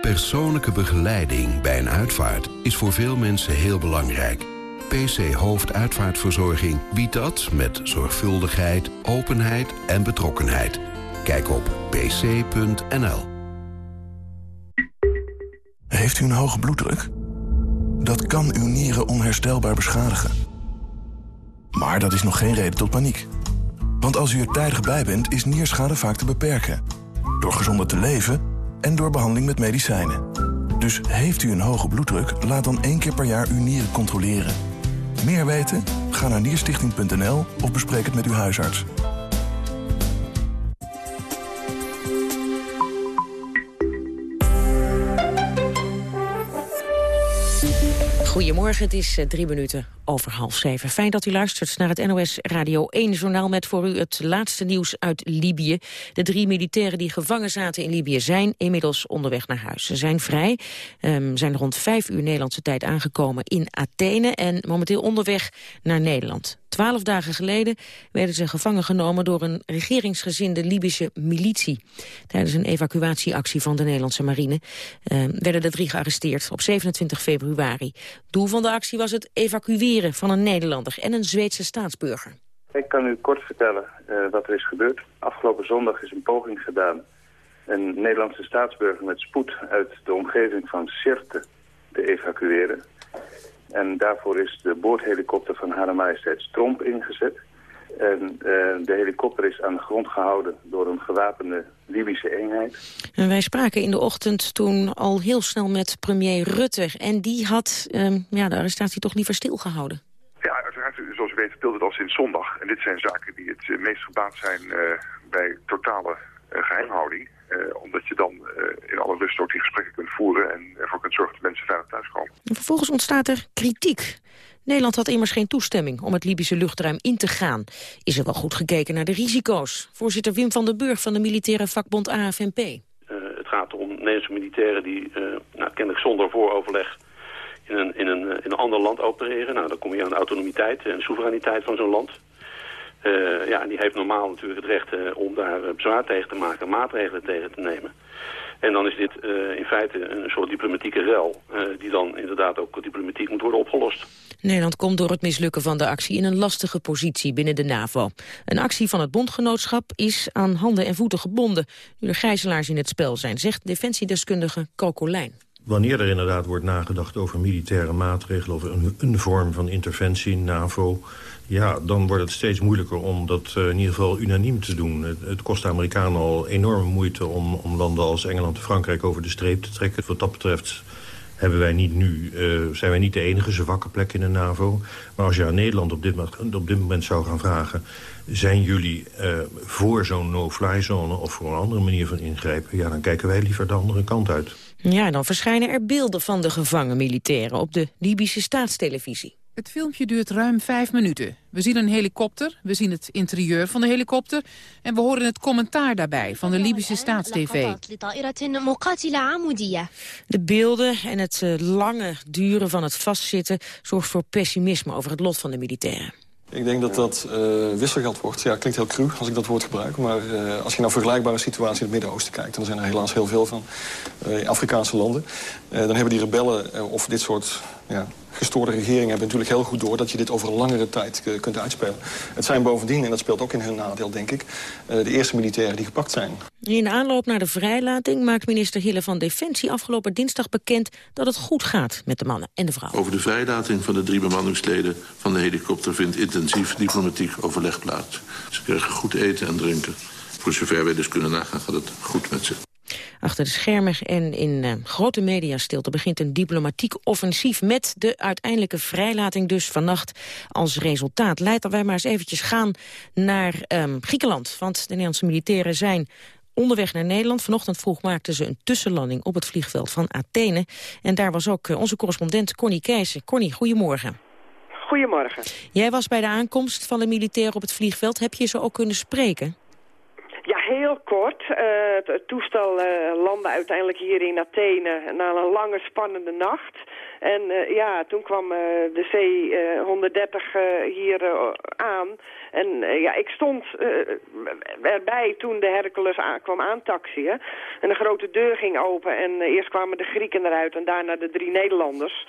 Persoonlijke begeleiding bij een uitvaart is voor veel mensen heel belangrijk. PC Hoofduitvaartverzorging biedt dat met zorgvuldigheid, openheid en betrokkenheid. Kijk op pc.nl. Heeft u een hoge bloeddruk? Dat kan uw nieren onherstelbaar beschadigen. Maar dat is nog geen reden tot paniek. Want als u er tijdig bij bent, is nierschade vaak te beperken. Door gezonder te leven en door behandeling met medicijnen. Dus heeft u een hoge bloeddruk, laat dan één keer per jaar uw nieren controleren. Meer weten? Ga naar nierstichting.nl of bespreek het met uw huisarts. Goedemorgen, het is eh, drie minuten over half zeven. Fijn dat u luistert naar het NOS Radio 1-journaal... met voor u het laatste nieuws uit Libië. De drie militairen die gevangen zaten in Libië zijn inmiddels onderweg naar huis. Ze zijn vrij, um, zijn rond vijf uur Nederlandse tijd aangekomen in Athene... en momenteel onderweg naar Nederland. Twaalf dagen geleden werden ze gevangen genomen door een regeringsgezinde Libische militie. Tijdens een evacuatieactie van de Nederlandse marine uh, werden de drie gearresteerd op 27 februari. Doel van de actie was het evacueren van een Nederlander en een Zweedse staatsburger. Ik kan u kort vertellen uh, wat er is gebeurd. Afgelopen zondag is een poging gedaan een Nederlandse staatsburger met spoed uit de omgeving van Sirte te evacueren. En daarvoor is de boordhelikopter van Hare Majesteit Stromp ingezet. En uh, de helikopter is aan de grond gehouden door een gewapende Libische eenheid. En wij spraken in de ochtend toen al heel snel met premier Rutte. En die had um, ja, de arrestatie toch liever stilgehouden. Ja, uiteraard. Zoals u weet speelt het al sinds zondag. En dit zijn zaken die het meest gebaat zijn uh, bij totale geheimhouding. Uh, omdat je dan uh, in alle rust ook die gesprekken kunt voeren... en ervoor kunt zorgen dat mensen veilig thuiskomen. Vervolgens ontstaat er kritiek. Nederland had immers geen toestemming om het Libische luchtruim in te gaan. Is er wel goed gekeken naar de risico's? Voorzitter Wim van den Burg van de militaire vakbond AFNP. Uh, het gaat om Nederlandse militairen die nou, kennelijk zonder vooroverleg... In een, in, een, in een ander land opereren. Nou, dan kom je aan de autonomiteit en soevereiniteit van zo'n land. Uh, ja, die heeft normaal natuurlijk het recht uh, om daar uh, bezwaar tegen te maken, maatregelen tegen te nemen. En dan is dit in feite een soort diplomatieke rel, die dan inderdaad ook diplomatiek moet worden opgelost. Nederland komt door het mislukken van de actie in een lastige positie binnen de NAVO. Een actie van het bondgenootschap is aan handen en voeten gebonden, nu er gijzelaars in het spel zijn, zegt defensiedeskundige Kokolijn. wanneer er inderdaad wordt nagedacht over militaire maatregelen... of een, een vorm van interventie, NAVO... ja, dan wordt het steeds moeilijker om dat uh, in ieder geval unaniem te doen. Het, kost de Amerikanen al enorme moeite om, om landen als Engeland en Frankrijk over de streep te trekken. Wat dat betreft hebben wij niet nu, uh, zijn wij niet de enige zwakke plek in de NAVO. Maar als je aan Nederland op dit, op dit moment zou gaan vragen... zijn jullie uh, voor zo'n no-fly zone of voor een andere manier van ingrijpen... ja, dan kijken wij liever de andere kant uit. Ja, dan verschijnen er beelden van de gevangen militairen op de Libische staatstelevisie. Het filmpje duurt ruim vijf minuten. We zien een helikopter, we zien het interieur van de helikopter... en we horen het commentaar daarbij van de Libische staatstv. De beelden en het uh, lange duren van het vastzitten... zorgt voor pessimisme over het lot van de militairen. Ik denk dat dat uh, wisselgeld wordt. Ja, klinkt heel cru als ik dat woord gebruik. Maar uh, als je naar vergelijkbare situaties in het Midden-Oosten kijkt... en er zijn er helaas heel veel van uh, in Afrikaanse landen... dan hebben die rebellen of dit soort ja, gestoorde regeringen hebben natuurlijk heel goed door... dat je dit over een langere tijd kunt uitspelen. Het zijn bovendien, en dat speelt ook in hun nadeel, denk ik... de eerste militairen die gepakt zijn. In aanloop naar de vrijlating maakt minister Hille van Defensie... afgelopen dinsdag bekend dat het goed gaat met de mannen en de vrouwen. Over de vrijlating van de drie bemanningsleden van de helikopter... vindt intensief diplomatiek overleg plaats. Ze krijgen goed eten en drinken. Voor zover wij dus kunnen nagaan gaat het goed met ze. Achter de schermen en in uh, grote mediastilte begint een diplomatiek offensief... met de uiteindelijke vrijlating dus vannacht als resultaat. Leiden wij maar eens eventjes gaan naar um, Griekenland. Want de Nederlandse militairen zijn onderweg naar Nederland. Vanochtend vroeg maakten ze een tussenlanding op het vliegveld van Athene. En daar was ook uh, onze correspondent Connie Keijsen. Connie, goedemorgen. Goedemorgen. Jij was bij de aankomst van de militairen op het vliegveld. Heb je ze ook kunnen spreken? Heel kort. Uh, het, toestel uh, landde uiteindelijk hier in Athene na een lange spannende nacht. En uh, ja, toen kwam de C-130 hier aan. En ja, ik stond erbij toen de Hercules aan, kwam aantaxiën. En de grote deur ging open en eerst kwamen de Grieken eruit en daarna de drie Nederlanders.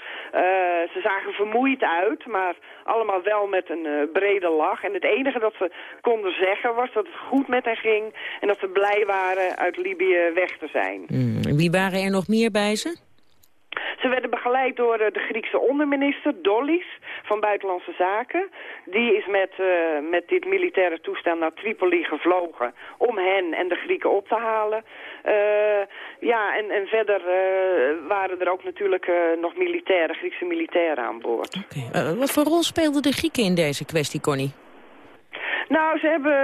ze zagen vermoeid uit, maar allemaal wel met een brede lach. En het enige dat ze konden zeggen was dat het goed met hen ging en dat ze blij waren uit Libië weg te zijn. Mm, wie waren er nog meer bij ze? Ze werden begeleid door de Griekse onderminister, Dollis, van Buitenlandse Zaken. Die is met, uh, met dit militaire toestel naar Tripoli gevlogen om hen en de Grieken op te halen. Uh, ja, en, en verder waren er ook natuurlijk nog militairen, Griekse militairen aan boord. Wat voor rol speelden de Grieken in deze kwestie, Connie? Nou, ze hebben,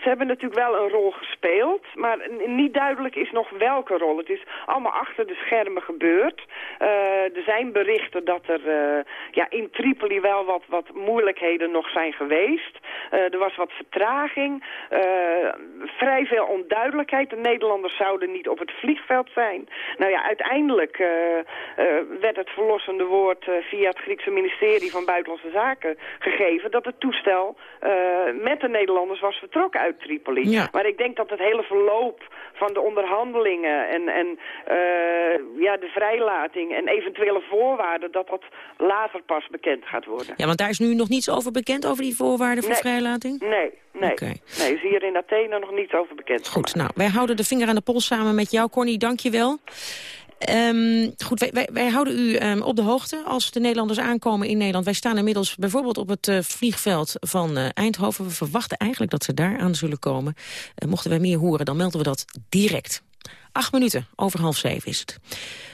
ze hebben natuurlijk wel een rol gespeeld, maar niet duidelijk is nog welke rol. Het is allemaal achter de schermen gebeurd. Uh, er zijn berichten dat er uh, ja, in Tripoli wel wat, wat moeilijkheden nog zijn geweest. Uh, er was wat vertraging, vrij veel onduidelijkheid. De Nederlanders zouden niet op het vliegveld zijn. Nou ja, uiteindelijk werd het verlossende woord via het Griekse ministerie van Buitenlandse Zaken gegeven dat het toestel met de Nederlanders was vertrokken uit Tripoli. Ja. Maar ik denk dat het hele verloop van de onderhandelingen en, en uh, ja, de vrijlating en eventuele voorwaarden, dat dat later pas bekend gaat worden. Ja, want daar is nu nog niets over bekend, over die voorwaarden voor nee. vrijlating? Nee, nee. Okay. Nee, is hier in Athene nog niets over bekend. Goed, nou, wij houden de vinger aan de pols samen met jou, Connie, dank je wel. Um, goed, wij, wij, houden u um, op de hoogte als de Nederlanders aankomen in Nederland. Wij staan inmiddels bijvoorbeeld op het uh, vliegveld van uh, Eindhoven. We verwachten eigenlijk dat ze daar aan zullen komen. Uh, mochten wij meer horen, dan melden we dat direct. Acht minuten, over half zeven is het.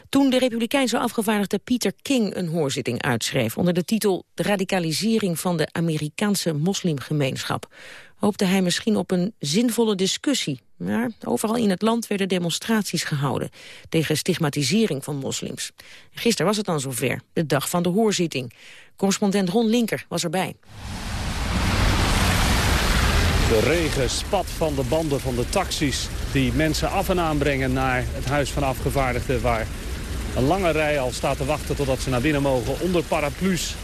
Toen de republikeinse afgevaardigde Peter King een hoorzitting uitschreef... onder de titel De radicalisering van de Amerikaanse moslimgemeenschap... hoopte hij misschien op een zinvolle discussie. Maar overal in het land werden demonstraties gehouden... tegen stigmatisering van moslims. Gisteren was het dan zover, de dag van de hoorzitting. Correspondent Ron Linker was erbij. De regen spat van de banden van de taxis die mensen af en aanbrengen naar het huis van afgevaardigden... waar een lange rij al staat te wachten totdat ze naar binnen mogen onder paraplu's.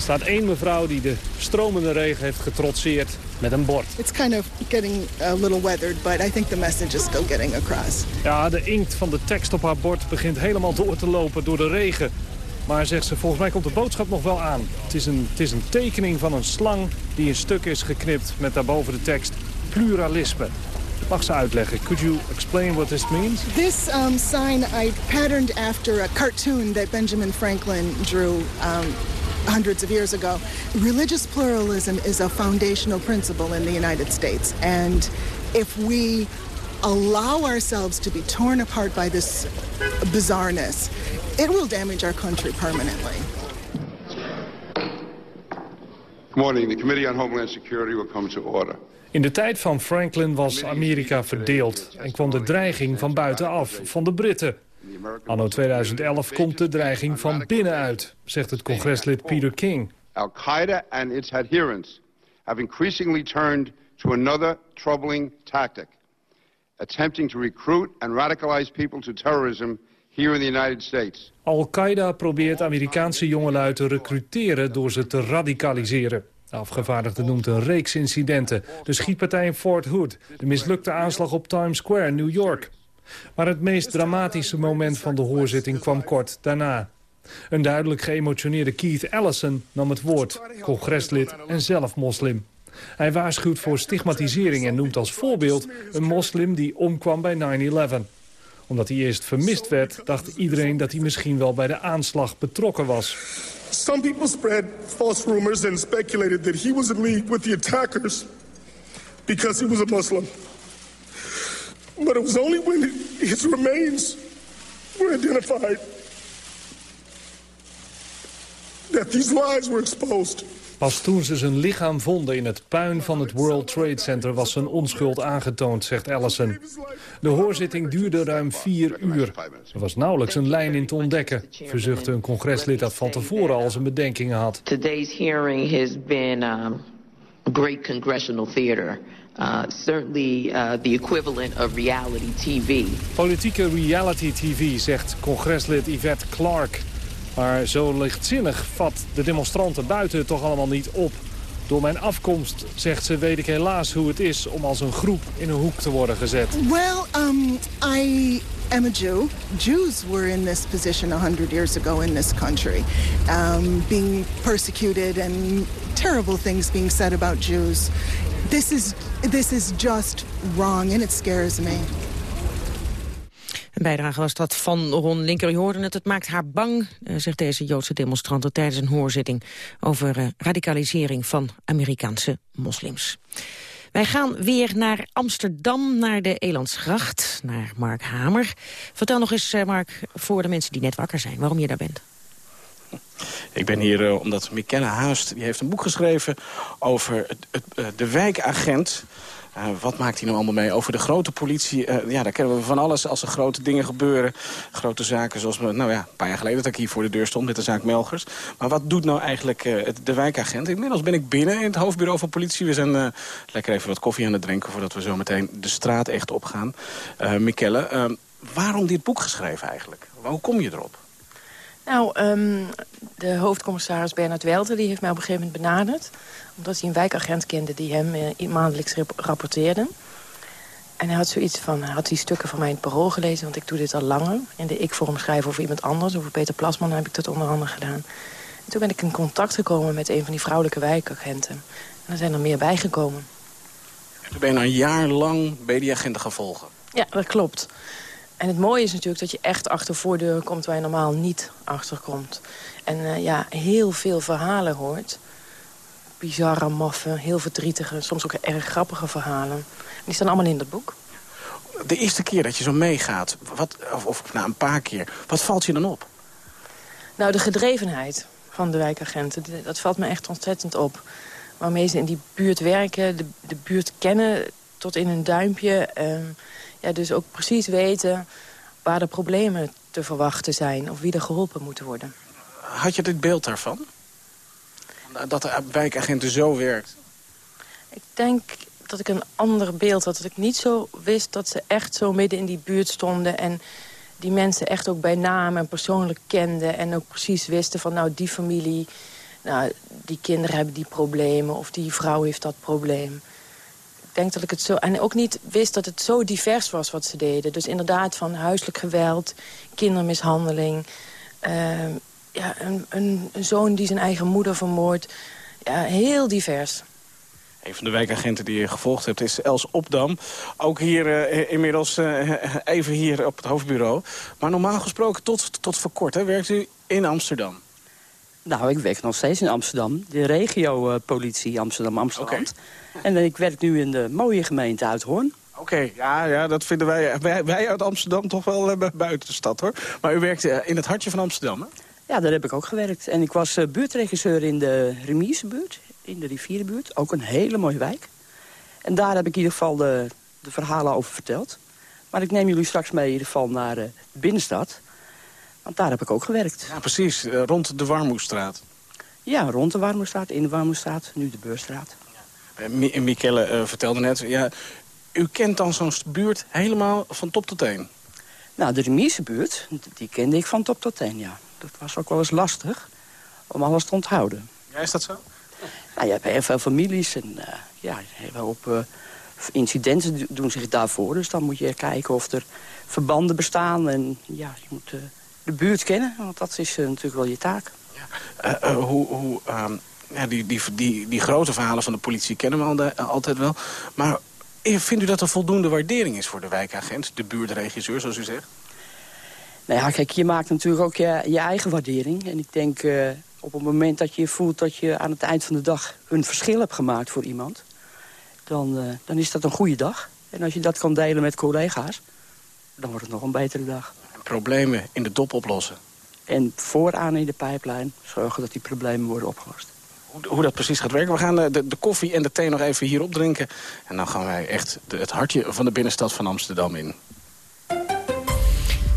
Er staat één mevrouw die de stromende regen heeft getrotseerd met een bord. It's kind of getting a little weathered, but I think the message is still getting across. Ja, de inkt van de tekst op haar bord begint helemaal door te lopen door de regen. Maar zegt ze, volgens mij komt de boodschap nog wel aan. Het is een, het is een tekening van een slang die in stuk is geknipt met daarboven de tekst pluralisme. mag ze uitleggen. Could you explain what this means? This um, sign I patterned after a cartoon that Benjamin Franklin drew um, hundreds of years ago. Religious pluralism is a foundational principle in the United States. And if we allow ourselves to be torn apart by this bizarreness, it will damage our country permanently. Good morning. The Committee on Homeland Security will come to order. In de tijd van Franklin was Amerika verdeeld en kwam de dreiging van buitenaf, van de Britten. Anno 2011 komt de dreiging van binnenuit, zegt het congreslid Peter King. Al-Qaeda and its adherents have increasingly turned to another troubling tactic. Attempting to recruit and radicalize people to terrorism here in the United States. Al-Qaeda probeert Amerikaanse jongelui te recruteren door ze te radicaliseren. De afgevaardigde noemt een reeks incidenten. De schietpartij in Fort Hood, de mislukte aanslag op Times Square in New York. Maar het meest dramatische moment van de hoorzitting kwam kort daarna. Een duidelijk geëmotioneerde Keith Ellison nam het woord, congreslid en zelf moslim. Hij waarschuwt voor stigmatisering en noemt als voorbeeld een moslim die omkwam bij 9-11 omdat hij eerst vermist werd, dacht iedereen dat hij misschien wel bij de aanslag betrokken was. Some people spread false rumors and speculated that he was in league with the attackers because he was a Muslim. But it was only when his remains were identified that these lies were exposed. Pas toen ze zijn lichaam vonden in het puin van het World Trade Center... was zijn onschuld aangetoond, zegt Allison. De hoorzitting duurde ruim vier uur. Er was nauwelijks een lijn in te ontdekken... verzuchtte een congreslid dat van tevoren al zijn bedenkingen had. Today's hearing has been um, great congressional theater. Uh, certainly uh, the equivalent of reality TV. Politieke reality TV, zegt congreslid Yvette Clark... Maar zo lichtzinnig vat de demonstranten buiten het toch allemaal niet op. Door mijn afkomst, zegt ze, weet ik helaas hoe het is om als een groep in een hoek te worden gezet. Well, um, I am a Jew. Jews were in this position 100 years ago in this country. Um, being persecuted and terrible things being said about Jews. This is, this is just wrong and it scares me. Een bijdrage was dat van Ron Linker. U hoorde het, het maakt haar bang, uh, zegt deze Joodse demonstranten... tijdens een hoorzitting over uh, radicalisering van Amerikaanse moslims. Wij gaan weer naar Amsterdam, naar de Elandsgracht, naar Mark Hamer. Vertel nog eens, uh, Mark, voor de mensen die net wakker zijn, waarom je daar bent. Ik ben hier uh, omdat Mikenna Haast die heeft een boek geschreven over het, het, de wijkagent... Uh, wat maakt hij nou allemaal mee? Over de grote politie, uh, ja, daar kennen we van alles als er grote dingen gebeuren. Grote zaken zoals, we, nou ja, een paar jaar geleden dat ik hier voor de deur stond met de zaak Melgers. Maar wat doet nou eigenlijk de wijkagent? Inmiddels ben ik binnen in het hoofdbureau van politie. We zijn lekker even wat koffie aan het drinken voordat we zo meteen de straat echt opgaan. Mikelle, waarom dit boek geschreven eigenlijk? Hoe kom je erop? Nou, um, de hoofdcommissaris Bernard Welter die heeft mij op een gegeven moment benaderd. Omdat hij een wijkagent kende die hem uh, maandelijks rapporteerde. En hij had zoiets van, hij had die stukken van mij in het parool gelezen... want ik doe dit al langer. In de ik-vorm schrijven over iemand anders, over Peter Plasman heb ik dat onder andere gedaan. En toen ben ik in contact gekomen met een van die vrouwelijke wijkagenten. En er zijn er meer bijgekomen. En toen ben je een jaar lang bij die agenten gaan volgen? Ja, dat klopt. En het mooie is natuurlijk dat je echt achter voordeuren komt... waar je normaal niet achter komt. En uh, ja, heel veel verhalen hoort. Bizarre, maffe, heel verdrietige, soms ook erg grappige verhalen. Die staan allemaal in dat boek. De eerste keer dat je zo meegaat, wat, of, of nou, een paar keer, wat valt je dan op? Nou, de gedrevenheid van de wijkagenten, dat valt me echt ontzettend op. Waarmee ze in die buurt werken, de, de buurt kennen tot in een duimpje... Uh, ja, dus ook precies weten waar de problemen te verwachten zijn... of wie er geholpen moeten worden. Had je dit beeld daarvan? Dat de wijkagenten zo werkt? Ik denk dat ik een ander beeld had. Dat ik niet zo wist dat ze echt zo midden in die buurt stonden... en die mensen echt ook bij naam en persoonlijk kenden... en ook precies wisten van nou die familie... Nou, die kinderen hebben die problemen of die vrouw heeft dat probleem ik denk dat ik het zo... En ook niet wist dat het zo divers was wat ze deden. Dus inderdaad van huiselijk geweld, kindermishandeling... Uh, ja, een, een, een, zoon die zijn eigen moeder vermoordt. Ja, heel divers. Een van de wijkagenten die je gevolgd hebt is Els Opdam. Ook hier uh, inmiddels uh, even hier op het hoofdbureau. Maar normaal gesproken tot, tot voor kort hè, werkt u in Amsterdam. Nou, ik werk nog steeds in Amsterdam. De regio-politie Amsterdam-Amsterdam. En ik werk nu in de mooie gemeente Uithoorn. Oké, ja, ja, dat vinden wij, wij, wij uit Amsterdam toch wel uh, buiten de stad, hoor. Maar u werkt in het hartje van Amsterdam, hè? Ja, daar heb ik ook gewerkt. En ik was buurtregisseur in de Remissebuurt in de rivierenbuurt. Ook een hele mooie wijk. En daar heb ik in ieder geval de, de verhalen over verteld. Maar ik neem jullie straks mee in ieder geval naar de binnenstad. Want daar heb ik ook gewerkt. Ja, precies. Uh, rond de Warmoestraat. Ja, rond de Warmoestraat, in de Warmoestraat, nu de Beurstraat. Michele vertelde net, ja, u kent dan zo'n buurt helemaal van top tot teen? Nou, de Remissebuurt, die kende ik van top tot teen, ja. Dat was ook wel eens lastig om alles te onthouden. Ja, is dat zo? Nou, je hebt heel veel families en uh, ja, heel op uh, incidenten doen zich daarvoor. Dus dan moet je kijken of er verbanden bestaan. En ja, je moet uh, de buurt kennen, want dat is natuurlijk wel je taak. Ja. hoe, hoe ja, die, die, die, die grote verhalen van de politie kennen we al altijd wel. Maar vindt u dat er voldoende waardering is voor de wijkagent, de buurtregisseur, zoals u zegt? Nou ja, kijk, je maakt natuurlijk ook je, je eigen waardering. En ik denk, op het moment dat je voelt dat je aan het eind van de dag een verschil hebt gemaakt voor iemand, dan, uh, dan is dat een goede dag. En als je dat kan delen met collega's, dan wordt het nog een betere dag. En problemen in de dop oplossen. En vooraan in de pijplijn zorgen dat die problemen worden opgelost. Hoe, hoe dat precies gaat werken. We gaan de, de, koffie en de thee nog even hier opdrinken. En dan gaan wij echt de, het hartje van de binnenstad van Amsterdam in.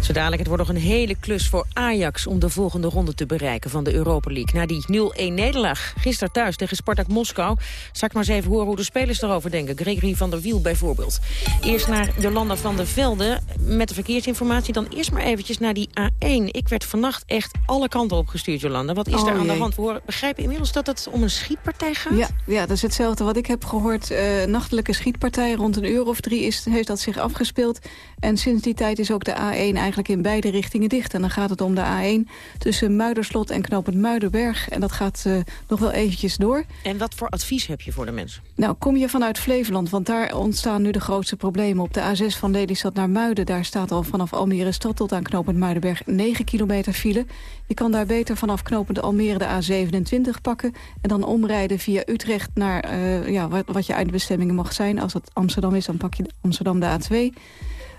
Zo dadelijk, het wordt nog een hele klus voor Ajax... om de volgende ronde te bereiken van de Europa League. Na die 0-1-nederlaag gisteren thuis tegen Spartak Moskou... Straks maar eens even horen hoe de spelers erover denken. Gregory van der Wiel bijvoorbeeld. Eerst naar Jolanda van der Velde met de verkeersinformatie. Dan eerst maar eventjes naar die A1. Ik werd vannacht echt alle kanten opgestuurd, Jolanda. Wat is oh, daar aan jee. de hand? We begrijpen inmiddels dat het om een schietpartij gaat? Ja, ja, dat is hetzelfde wat ik heb gehoord. Uh, nachtelijke schietpartij rond een uur of drie is, heeft dat zich afgespeeld. En sinds die tijd is ook de A1 eigenlijk in beide richtingen dicht. En dan gaat het om de A1 tussen Muiderslot en knooppunt Muidenberg. En dat gaat uh, nog wel eventjes door. En wat voor advies heb je voor de mensen? Nou, kom je vanuit Flevoland, want daar ontstaan nu de grootste problemen. Op de A6 van Lelystad naar Muiden, daar staat al vanaf Almere stad tot aan knooppunt Muidenberg 9 kilometer file. Je kan daar beter vanaf knooppunt Almere de A27 pakken... en dan omrijden via Utrecht naar uh, ja, wat, wat je eindbestemmingen mag zijn. Als het Amsterdam is, dan pak je Amsterdam de A2...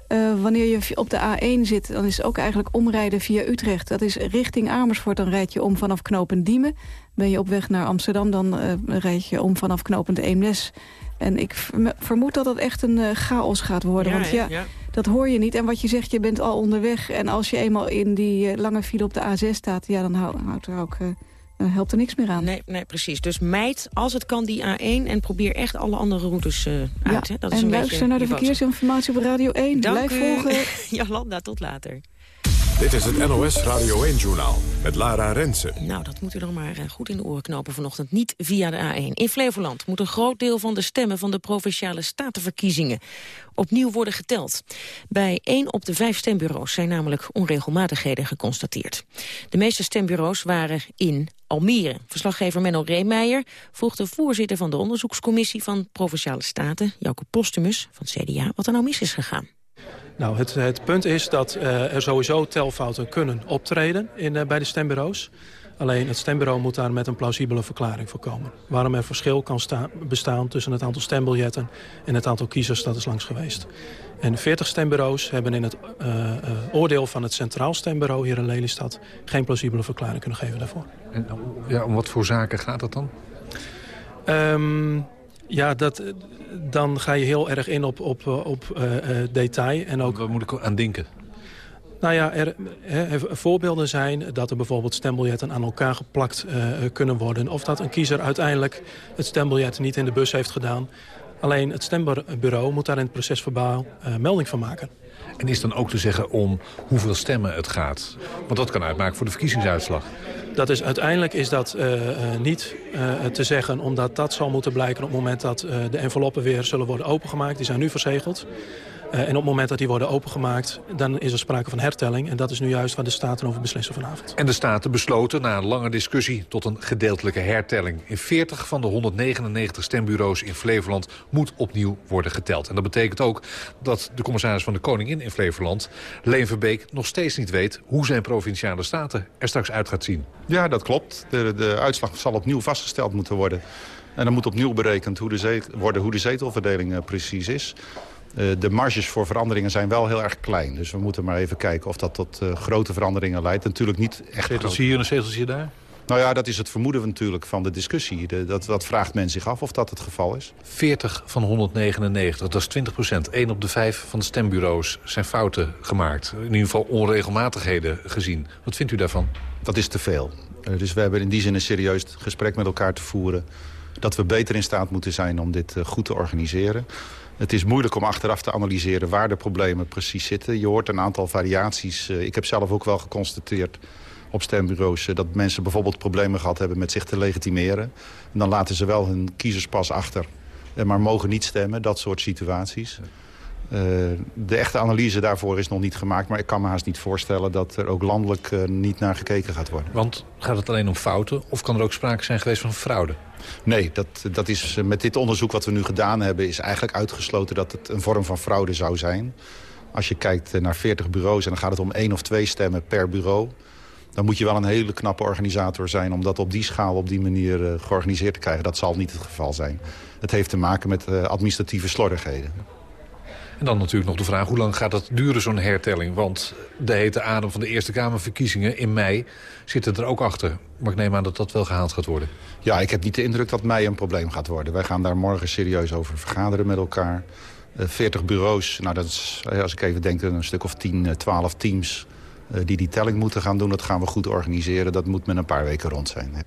Uh, wanneer je op de A1 zit, dan is het ook eigenlijk omrijden via Utrecht. Dat is richting Amersfoort, dan rijd je om vanaf knooppunt Diemen. Ben je op weg naar Amsterdam, dan uh, rijd je om vanaf knooppunt Eemnes. En ik vermoed dat dat echt een uh, chaos gaat worden. Ja, want ja, ja, dat hoor je niet. En wat je zegt, je bent al onderweg. En als je eenmaal in die lange file op de A6 staat... ja, dan houdt er ook... Helpt er niks meer aan. Nee, nee, precies. Dus mijd, als het kan, die A1 en probeer echt alle andere routes uh, ja, uit. Hè? Dat is en een luister naar de verkeersinformatie op Radio 1. Dank Blijf u. volgen. (laughs) Jolanda, tot later. Dit is het NOS Radio 1-journaal met Lara Rensen. Nou, dat moet u dan maar goed in de oren knopen vanochtend. Niet via de A1. In Flevoland moet een groot deel van de stemmen van de Provinciale Statenverkiezingen opnieuw worden geteld. Bij één op de vijf stembureaus zijn namelijk onregelmatigheden geconstateerd. De meeste stembureaus waren in Almere. Verslaggever Menno Reemeijer vroeg de voorzitter van de onderzoekscommissie van Provinciale Staten, Jouke Postumus van CDA, wat er nou mis is gegaan. Nou, het, het punt is dat uh, er sowieso telfouten kunnen optreden in, uh, bij de stembureaus. Alleen het stembureau moet daar met een plausibele verklaring voor komen. Waarom er verschil kan bestaan tussen het aantal stembiljetten en het aantal kiezers dat is langs geweest. En 40 stembureaus hebben in het uh, uh, oordeel van het Centraal Stembureau hier in Lelystad geen plausibele verklaring kunnen geven daarvoor. En ja, om wat voor zaken gaat het dan? Um, ja, dat, dan ga je heel erg in op, op, op uh, detail. En ook, Waar moet ik aan denken? Nou ja, er, he, voorbeelden zijn dat er bijvoorbeeld stembiljetten aan elkaar geplakt uh, kunnen worden. Of dat een kiezer uiteindelijk het stembiljet niet in de bus heeft gedaan. Alleen het stembureau moet daar in het proces verbaal uh, melding van maken. En is dan ook te zeggen om hoeveel stemmen het gaat? Want dat kan uitmaken voor de verkiezingsuitslag. Dat is, uiteindelijk is dat uh, uh, niet uh, te zeggen, omdat dat zal moeten blijken op het moment dat de enveloppen weer zullen worden opengemaakt. Die zijn nu verzegeld. En op het moment dat die worden opengemaakt, dan is er sprake van hertelling. En dat is nu juist waar de Staten over beslissen vanavond. En de Staten besloten na een lange discussie tot een gedeeltelijke hertelling. In 40 van de 199 stembureaus in Flevoland moet opnieuw worden geteld. En dat betekent ook dat de commissaris van de Koningin in Flevoland, Leen Verbeek, nog steeds niet weet hoe zijn provinciale staten er straks uit gaat zien. Ja, dat klopt. De, de uitslag zal opnieuw vastgesteld moeten worden. En dan moet opnieuw berekend hoe de worden hoe de zetelverdeling uh, precies is. Uh, de marges voor veranderingen zijn wel heel erg klein. Dus we moeten maar even kijken of dat tot uh, grote veranderingen leidt. Natuurlijk niet echt... Zetels hier en een zeteltje daar? Nou ja, dat is het vermoeden natuurlijk van de discussie. De, dat, dat vraagt men zich af of dat het geval is. 40 van 199, dat is 20 procent. 1 op de 5 van de stembureaus zijn fouten gemaakt. In ieder geval onregelmatigheden gezien. Wat vindt u daarvan? Dat is te veel. Uh, dus we hebben in die zin een serieus gesprek met elkaar te voeren. Dat we beter in staat moeten zijn om dit uh, goed te organiseren. Het is moeilijk om achteraf te analyseren waar de problemen precies zitten. Je hoort een aantal variaties. Uh, ik heb zelf ook wel geconstateerd op stembureaus... dat mensen bijvoorbeeld problemen gehad hebben met zich te legitimeren. En dan laten ze wel hun kiezerspas achter, maar mogen niet stemmen. Dat soort situaties. Uh, de echte analyse daarvoor is nog niet gemaakt... maar ik kan me haast niet voorstellen dat er ook landelijk uh, niet naar gekeken gaat worden. Want gaat het alleen om fouten of kan er ook sprake zijn geweest van fraude? Nee, dat, dat is, met dit onderzoek wat we nu gedaan hebben... is eigenlijk uitgesloten dat het een vorm van fraude zou zijn. Als je kijkt naar 40 bureaus en dan gaat het om één of twee stemmen per bureau... dan moet je wel een hele knappe organisator zijn... om dat op die schaal op die manier uh, georganiseerd te krijgen. Dat zal niet het geval zijn. Het heeft te maken met administratieve slordigheden. En dan natuurlijk nog de vraag, hoe lang gaat dat duren, zo'n hertelling? Want de hete adem van de Eerste Kamerverkiezingen in mei zit er ook achter. Maar ik neem aan dat dat wel gehaald gaat worden. Ja, ik heb niet de indruk dat mei een probleem gaat worden. Wij gaan daar morgen serieus over vergaderen met elkaar. Uh, 40 bureaus, nou dat is, als ik even denk, een stuk of 10, 12 teams... Uh, die die telling moeten gaan doen. Dat gaan we goed organiseren. Dat moet met een paar weken rond zijn.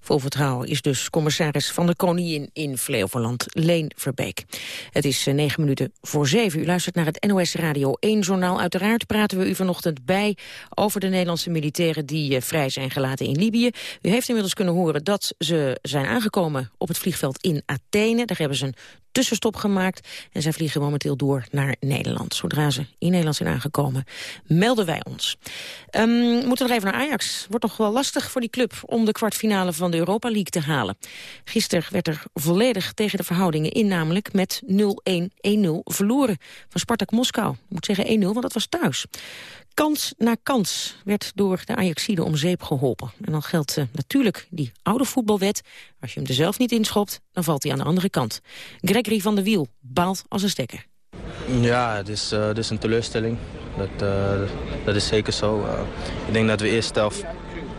Vol vertrouwen is dus commissaris van de Koningin in Flevoland, Leen Verbeek. Het is eh, negen minuten voor zeven. U luistert naar het NOS Radio 1-journaal. Uiteraard praten we u vanochtend bij over de Nederlandse militairen die uh, vrij zijn gelaten in Libië. U heeft inmiddels kunnen horen dat ze zijn aangekomen op het vliegveld in Athene. Daar hebben ze een tussenstop gemaakt. En zij vliegen momenteel door naar Nederland. Zodra ze in Nederland zijn aangekomen, melden wij ons. Um, we moeten nog even naar Ajax. Wordt nog wel lastig voor die club om de kwartfinale van de Europa League te halen. Gisteren werd er volledig tegen de verhoudingen in, namelijk met 0-1-1-0 verloren van Spartak Moskou. Ik moet zeggen 1-0, want dat was thuis. Kans na kans werd door de Ajaxide om zeep geholpen. En dan geldt uh, natuurlijk die oude voetbalwet. Als je hem er zelf niet inschopt, dan valt hij aan de andere kant. Gregory van der Wiel baalt als een stekker. Ja, het is, uh, het is een teleurstelling. Dat, uh, dat is zeker zo. ik denk dat we eerst zelf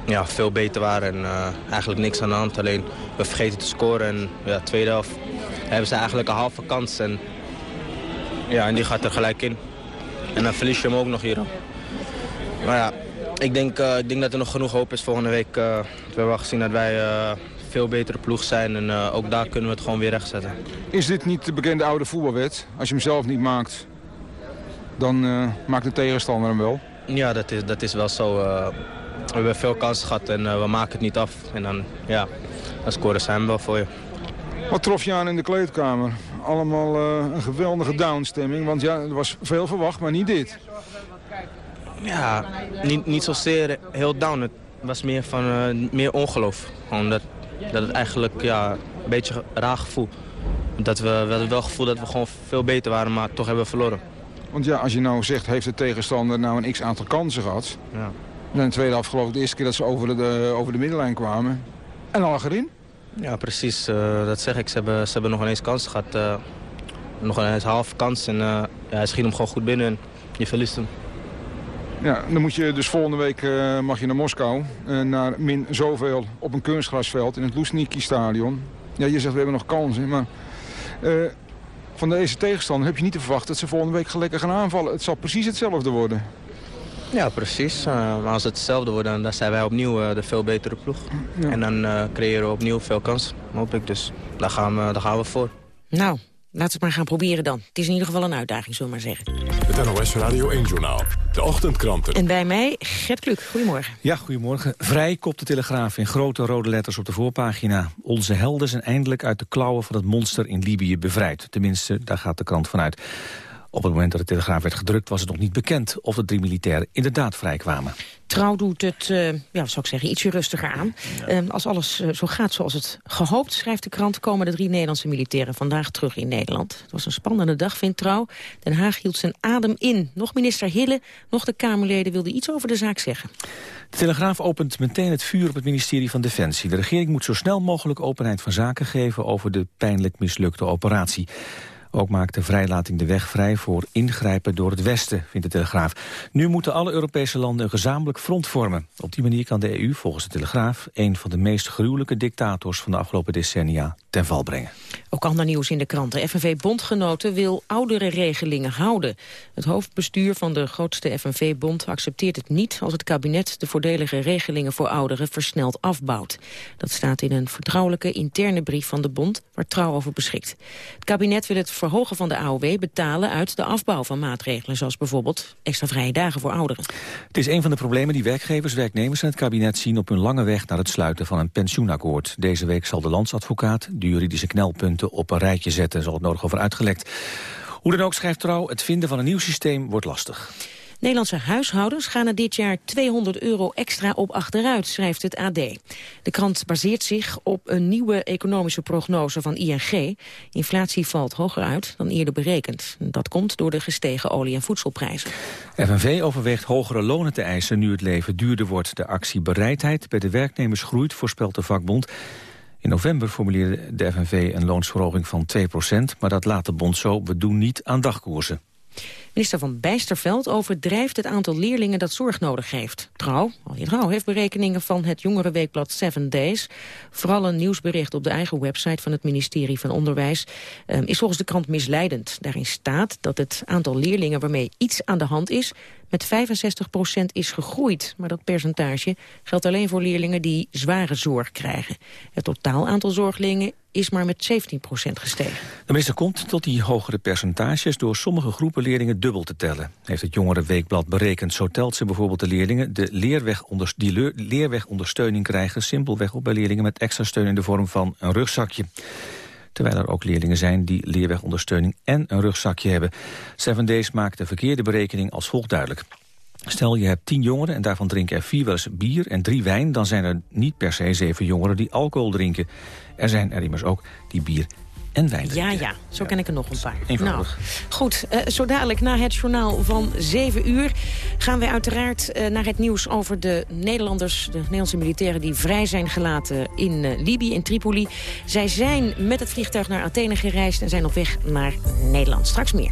ja, veel beter waren en eigenlijk niks aan de hand. Alleen we vergeten te scoren en ja, tweede helft hebben ze eigenlijk een halve kans. En, ja, en die gaat er gelijk in. En dan verlies je hem ook nog hier. Maar ja, ik denk, uh, ik denk dat er nog genoeg hoop is volgende week. Uh, we hebben al gezien dat wij uh, veel betere ploeg zijn en ook daar kunnen we het gewoon weer rechtzetten. Is dit niet de bekende oude voetbalwet? Als je hem zelf niet maakt, dan maakt de tegenstander hem wel? Ja, dat is, dat is wel zo. we hebben veel kansen gehad en we maken het niet af. En dan, ja, dan scoren zij hem wel voor je. Wat trof je aan in de kleedkamer? Allemaal een geweldige downstemming, want ja, er was veel verwacht, maar niet dit. Ja, niet, niet zozeer heel down. Het was meer van uh, meer ongeloof. Gewoon dat, dat het eigenlijk ja, een beetje een raar gevoel. Dat we, we hadden wel het gevoel dat we gewoon veel beter waren, maar toch hebben we verloren. Want ja, als je nou zegt, heeft de tegenstander nou een x-aantal kansen gehad... Ja. Dan in de tweede helft geloof ik de eerste keer dat ze over de, over de middenlijn kwamen. En dan lag erin. Ja, precies. Uh, dat zeg ik. Ze hebben, ze hebben nog ineens kansen gehad. Uh, nog een halve kans. En uh, ja, hij schiet hem gewoon goed binnen en je verliest hem. Ja, dan moet je dus volgende week uh, mag je naar Moskou. Uh, naar min zoveel op een kunstgrasveld in het Luzhniki stadion. Ja, je zegt we hebben nog kansen, maar... Uh, van deze tegenstander heb je niet te verwachten dat ze volgende week lekker gaan aanvallen. Het zal precies hetzelfde worden. Ja, precies. maar als het hetzelfde wordt, dan, dan zijn wij opnieuw de veel betere ploeg. Ja. En dan creëren we opnieuw veel kans, hoop ik. Dus daar gaan we, daar gaan we voor. Nou, Laten we het maar gaan proberen dan. Het is in ieder geval een uitdaging, zullen we maar zeggen. Het NOS Radio 1-journaal. De ochtendkranten. En bij mij Gert Kluk. Goedemorgen. Ja, goedemorgen. Vrij kopt de Telegraaf in grote rode letters op de voorpagina. Onze helden zijn eindelijk uit de klauwen van het monster in Libië bevrijd. Tenminste, daar gaat de krant vanuit. Op het moment dat de Telegraaf werd gedrukt was het nog niet bekend... of de drie militairen inderdaad vrijkwamen. Trouw doet het, uh, ja, zou ik zeggen, ietsje rustiger aan. Uh, als alles uh, zo gaat zoals het gehoopt, schrijft de krant... komen de drie Nederlandse militairen vandaag terug in Nederland. Het was een spannende dag, vindt Trouw. Den Haag hield zijn adem in. Nog minister Hille, nog de Kamerleden wilden iets over de zaak zeggen. De Telegraaf opent meteen het vuur op het ministerie van Defensie. De regering moet zo snel mogelijk openheid van zaken geven... over de pijnlijk mislukte operatie. Ook maakt de vrijlating de weg vrij voor ingrijpen door het Westen, vindt de Telegraaf. Nu moeten alle Europese landen een gezamenlijk front vormen. Op die manier kan de EU volgens de Telegraaf... een van de meest gruwelijke dictators van de afgelopen decennia ten val brengen. Ook ander nieuws in de kranten. FNV-bondgenoten wil oudere regelingen houden. Het hoofdbestuur van de grootste FNV-bond accepteert het niet... als het kabinet de voordelige regelingen voor ouderen versneld afbouwt. Dat staat in een vertrouwelijke interne brief van de bond... waar Trouw over beschikt. Het kabinet wil het verhogen van de AOW betalen uit de afbouw van maatregelen... zoals bijvoorbeeld extra vrije dagen voor ouderen. Het is een van de problemen die werkgevers, werknemers en het kabinet zien... op hun lange weg naar het sluiten van een pensioenakkoord. Deze week zal de landsadvocaat de juridische knelpunten op een rijtje zetten. Zal het nodig over uitgelekt. Hoe dan ook schrijft Trouw, het vinden van een nieuw systeem wordt lastig. Nederlandse huishoudens gaan er dit jaar 200 euro extra op achteruit, schrijft het AD. De krant baseert zich op een nieuwe economische prognose van ING. Inflatie valt hoger uit dan eerder berekend. Dat komt door de gestegen olie- en voedselprijzen. FNV overweegt hogere lonen te eisen nu het leven duurder wordt. De actiebereidheid bij de werknemers groeit, voorspelt de vakbond. In november formuleerde de FNV een loonsverhoging van 2% maar dat laat de bond zo, we doen niet aan dagkoersen. Minister van Bijsterveld overdrijft het aantal leerlingen dat zorg nodig heeft. Trouw, al je trouw, heeft berekeningen van het jongerenweekblad Seven Days. Vooral een nieuwsbericht op de eigen website van het ministerie van Onderwijs... Um, is volgens de krant misleidend. Daarin staat dat het aantal leerlingen waarmee iets aan de hand is met 65% is gegroeid. Maar dat percentage geldt alleen voor leerlingen die zware zorg krijgen. Het totaal aantal zorglingen is maar met 17% gestegen. De minister komt tot die hogere percentages door sommige groepen leerlingen dubbel te tellen. Heeft het Jongerenweekblad berekend. Zo telt ze bijvoorbeeld de leerlingen de die leerwegondersteuning krijgen... simpelweg op bij leerlingen met extra steun in de vorm van een rugzakje terwijl er ook leerlingen zijn die leerwegondersteuning en een rugzakje hebben. Seven Days maakt de verkeerde berekening als volgt duidelijk. Stel je hebt tien jongeren en daarvan drinken er vier wel eens bier en drie wijn... dan zijn er niet per se zeven jongeren die alcohol drinken. Er zijn er immers ook die bier en wijn Ja, ja, zo ken ik er nog een paar. Eenvoudig. Nou, goed, uh, zo dadelijk na het journaal van 7 uur... gaan wij uiteraard uh, naar het nieuws over de Nederlanders... de Nederlandse militairen die vrij zijn gelaten in uh, Libië, in Tripoli. Zij zijn met het vliegtuig naar Athene gereisd... en zijn op weg naar Nederland. Straks meer.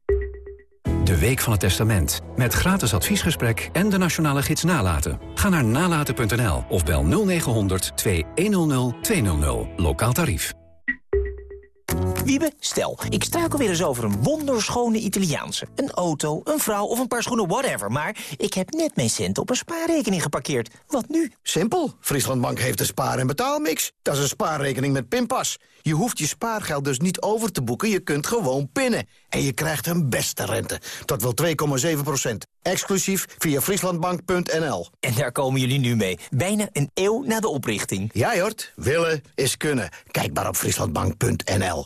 De Week van het Testament. Met gratis adviesgesprek en de nationale gids Nalaten. Ga naar nalaten.nl of bel 0900 2100 200. Lokaal tarief. Wiebe, stel, ik struikel weer eens over een wonderschone Italiaanse. Een auto, een vrouw of een paar schoenen, whatever. Maar ik heb net mijn cent op een spaarrekening geparkeerd. Wat nu? Simpel. Frieslandbank heeft een spaar- en betaalmix. Dat is een spaarrekening met pinpas. Je hoeft je spaargeld dus niet over te boeken, je kunt gewoon pinnen. En je krijgt een beste rente, tot wel 2,7 procent. Exclusief via frieslandbank.nl. En daar komen jullie nu mee, bijna een eeuw na de oprichting. Ja, Jort, willen is kunnen. Kijk maar op frieslandbank.nl.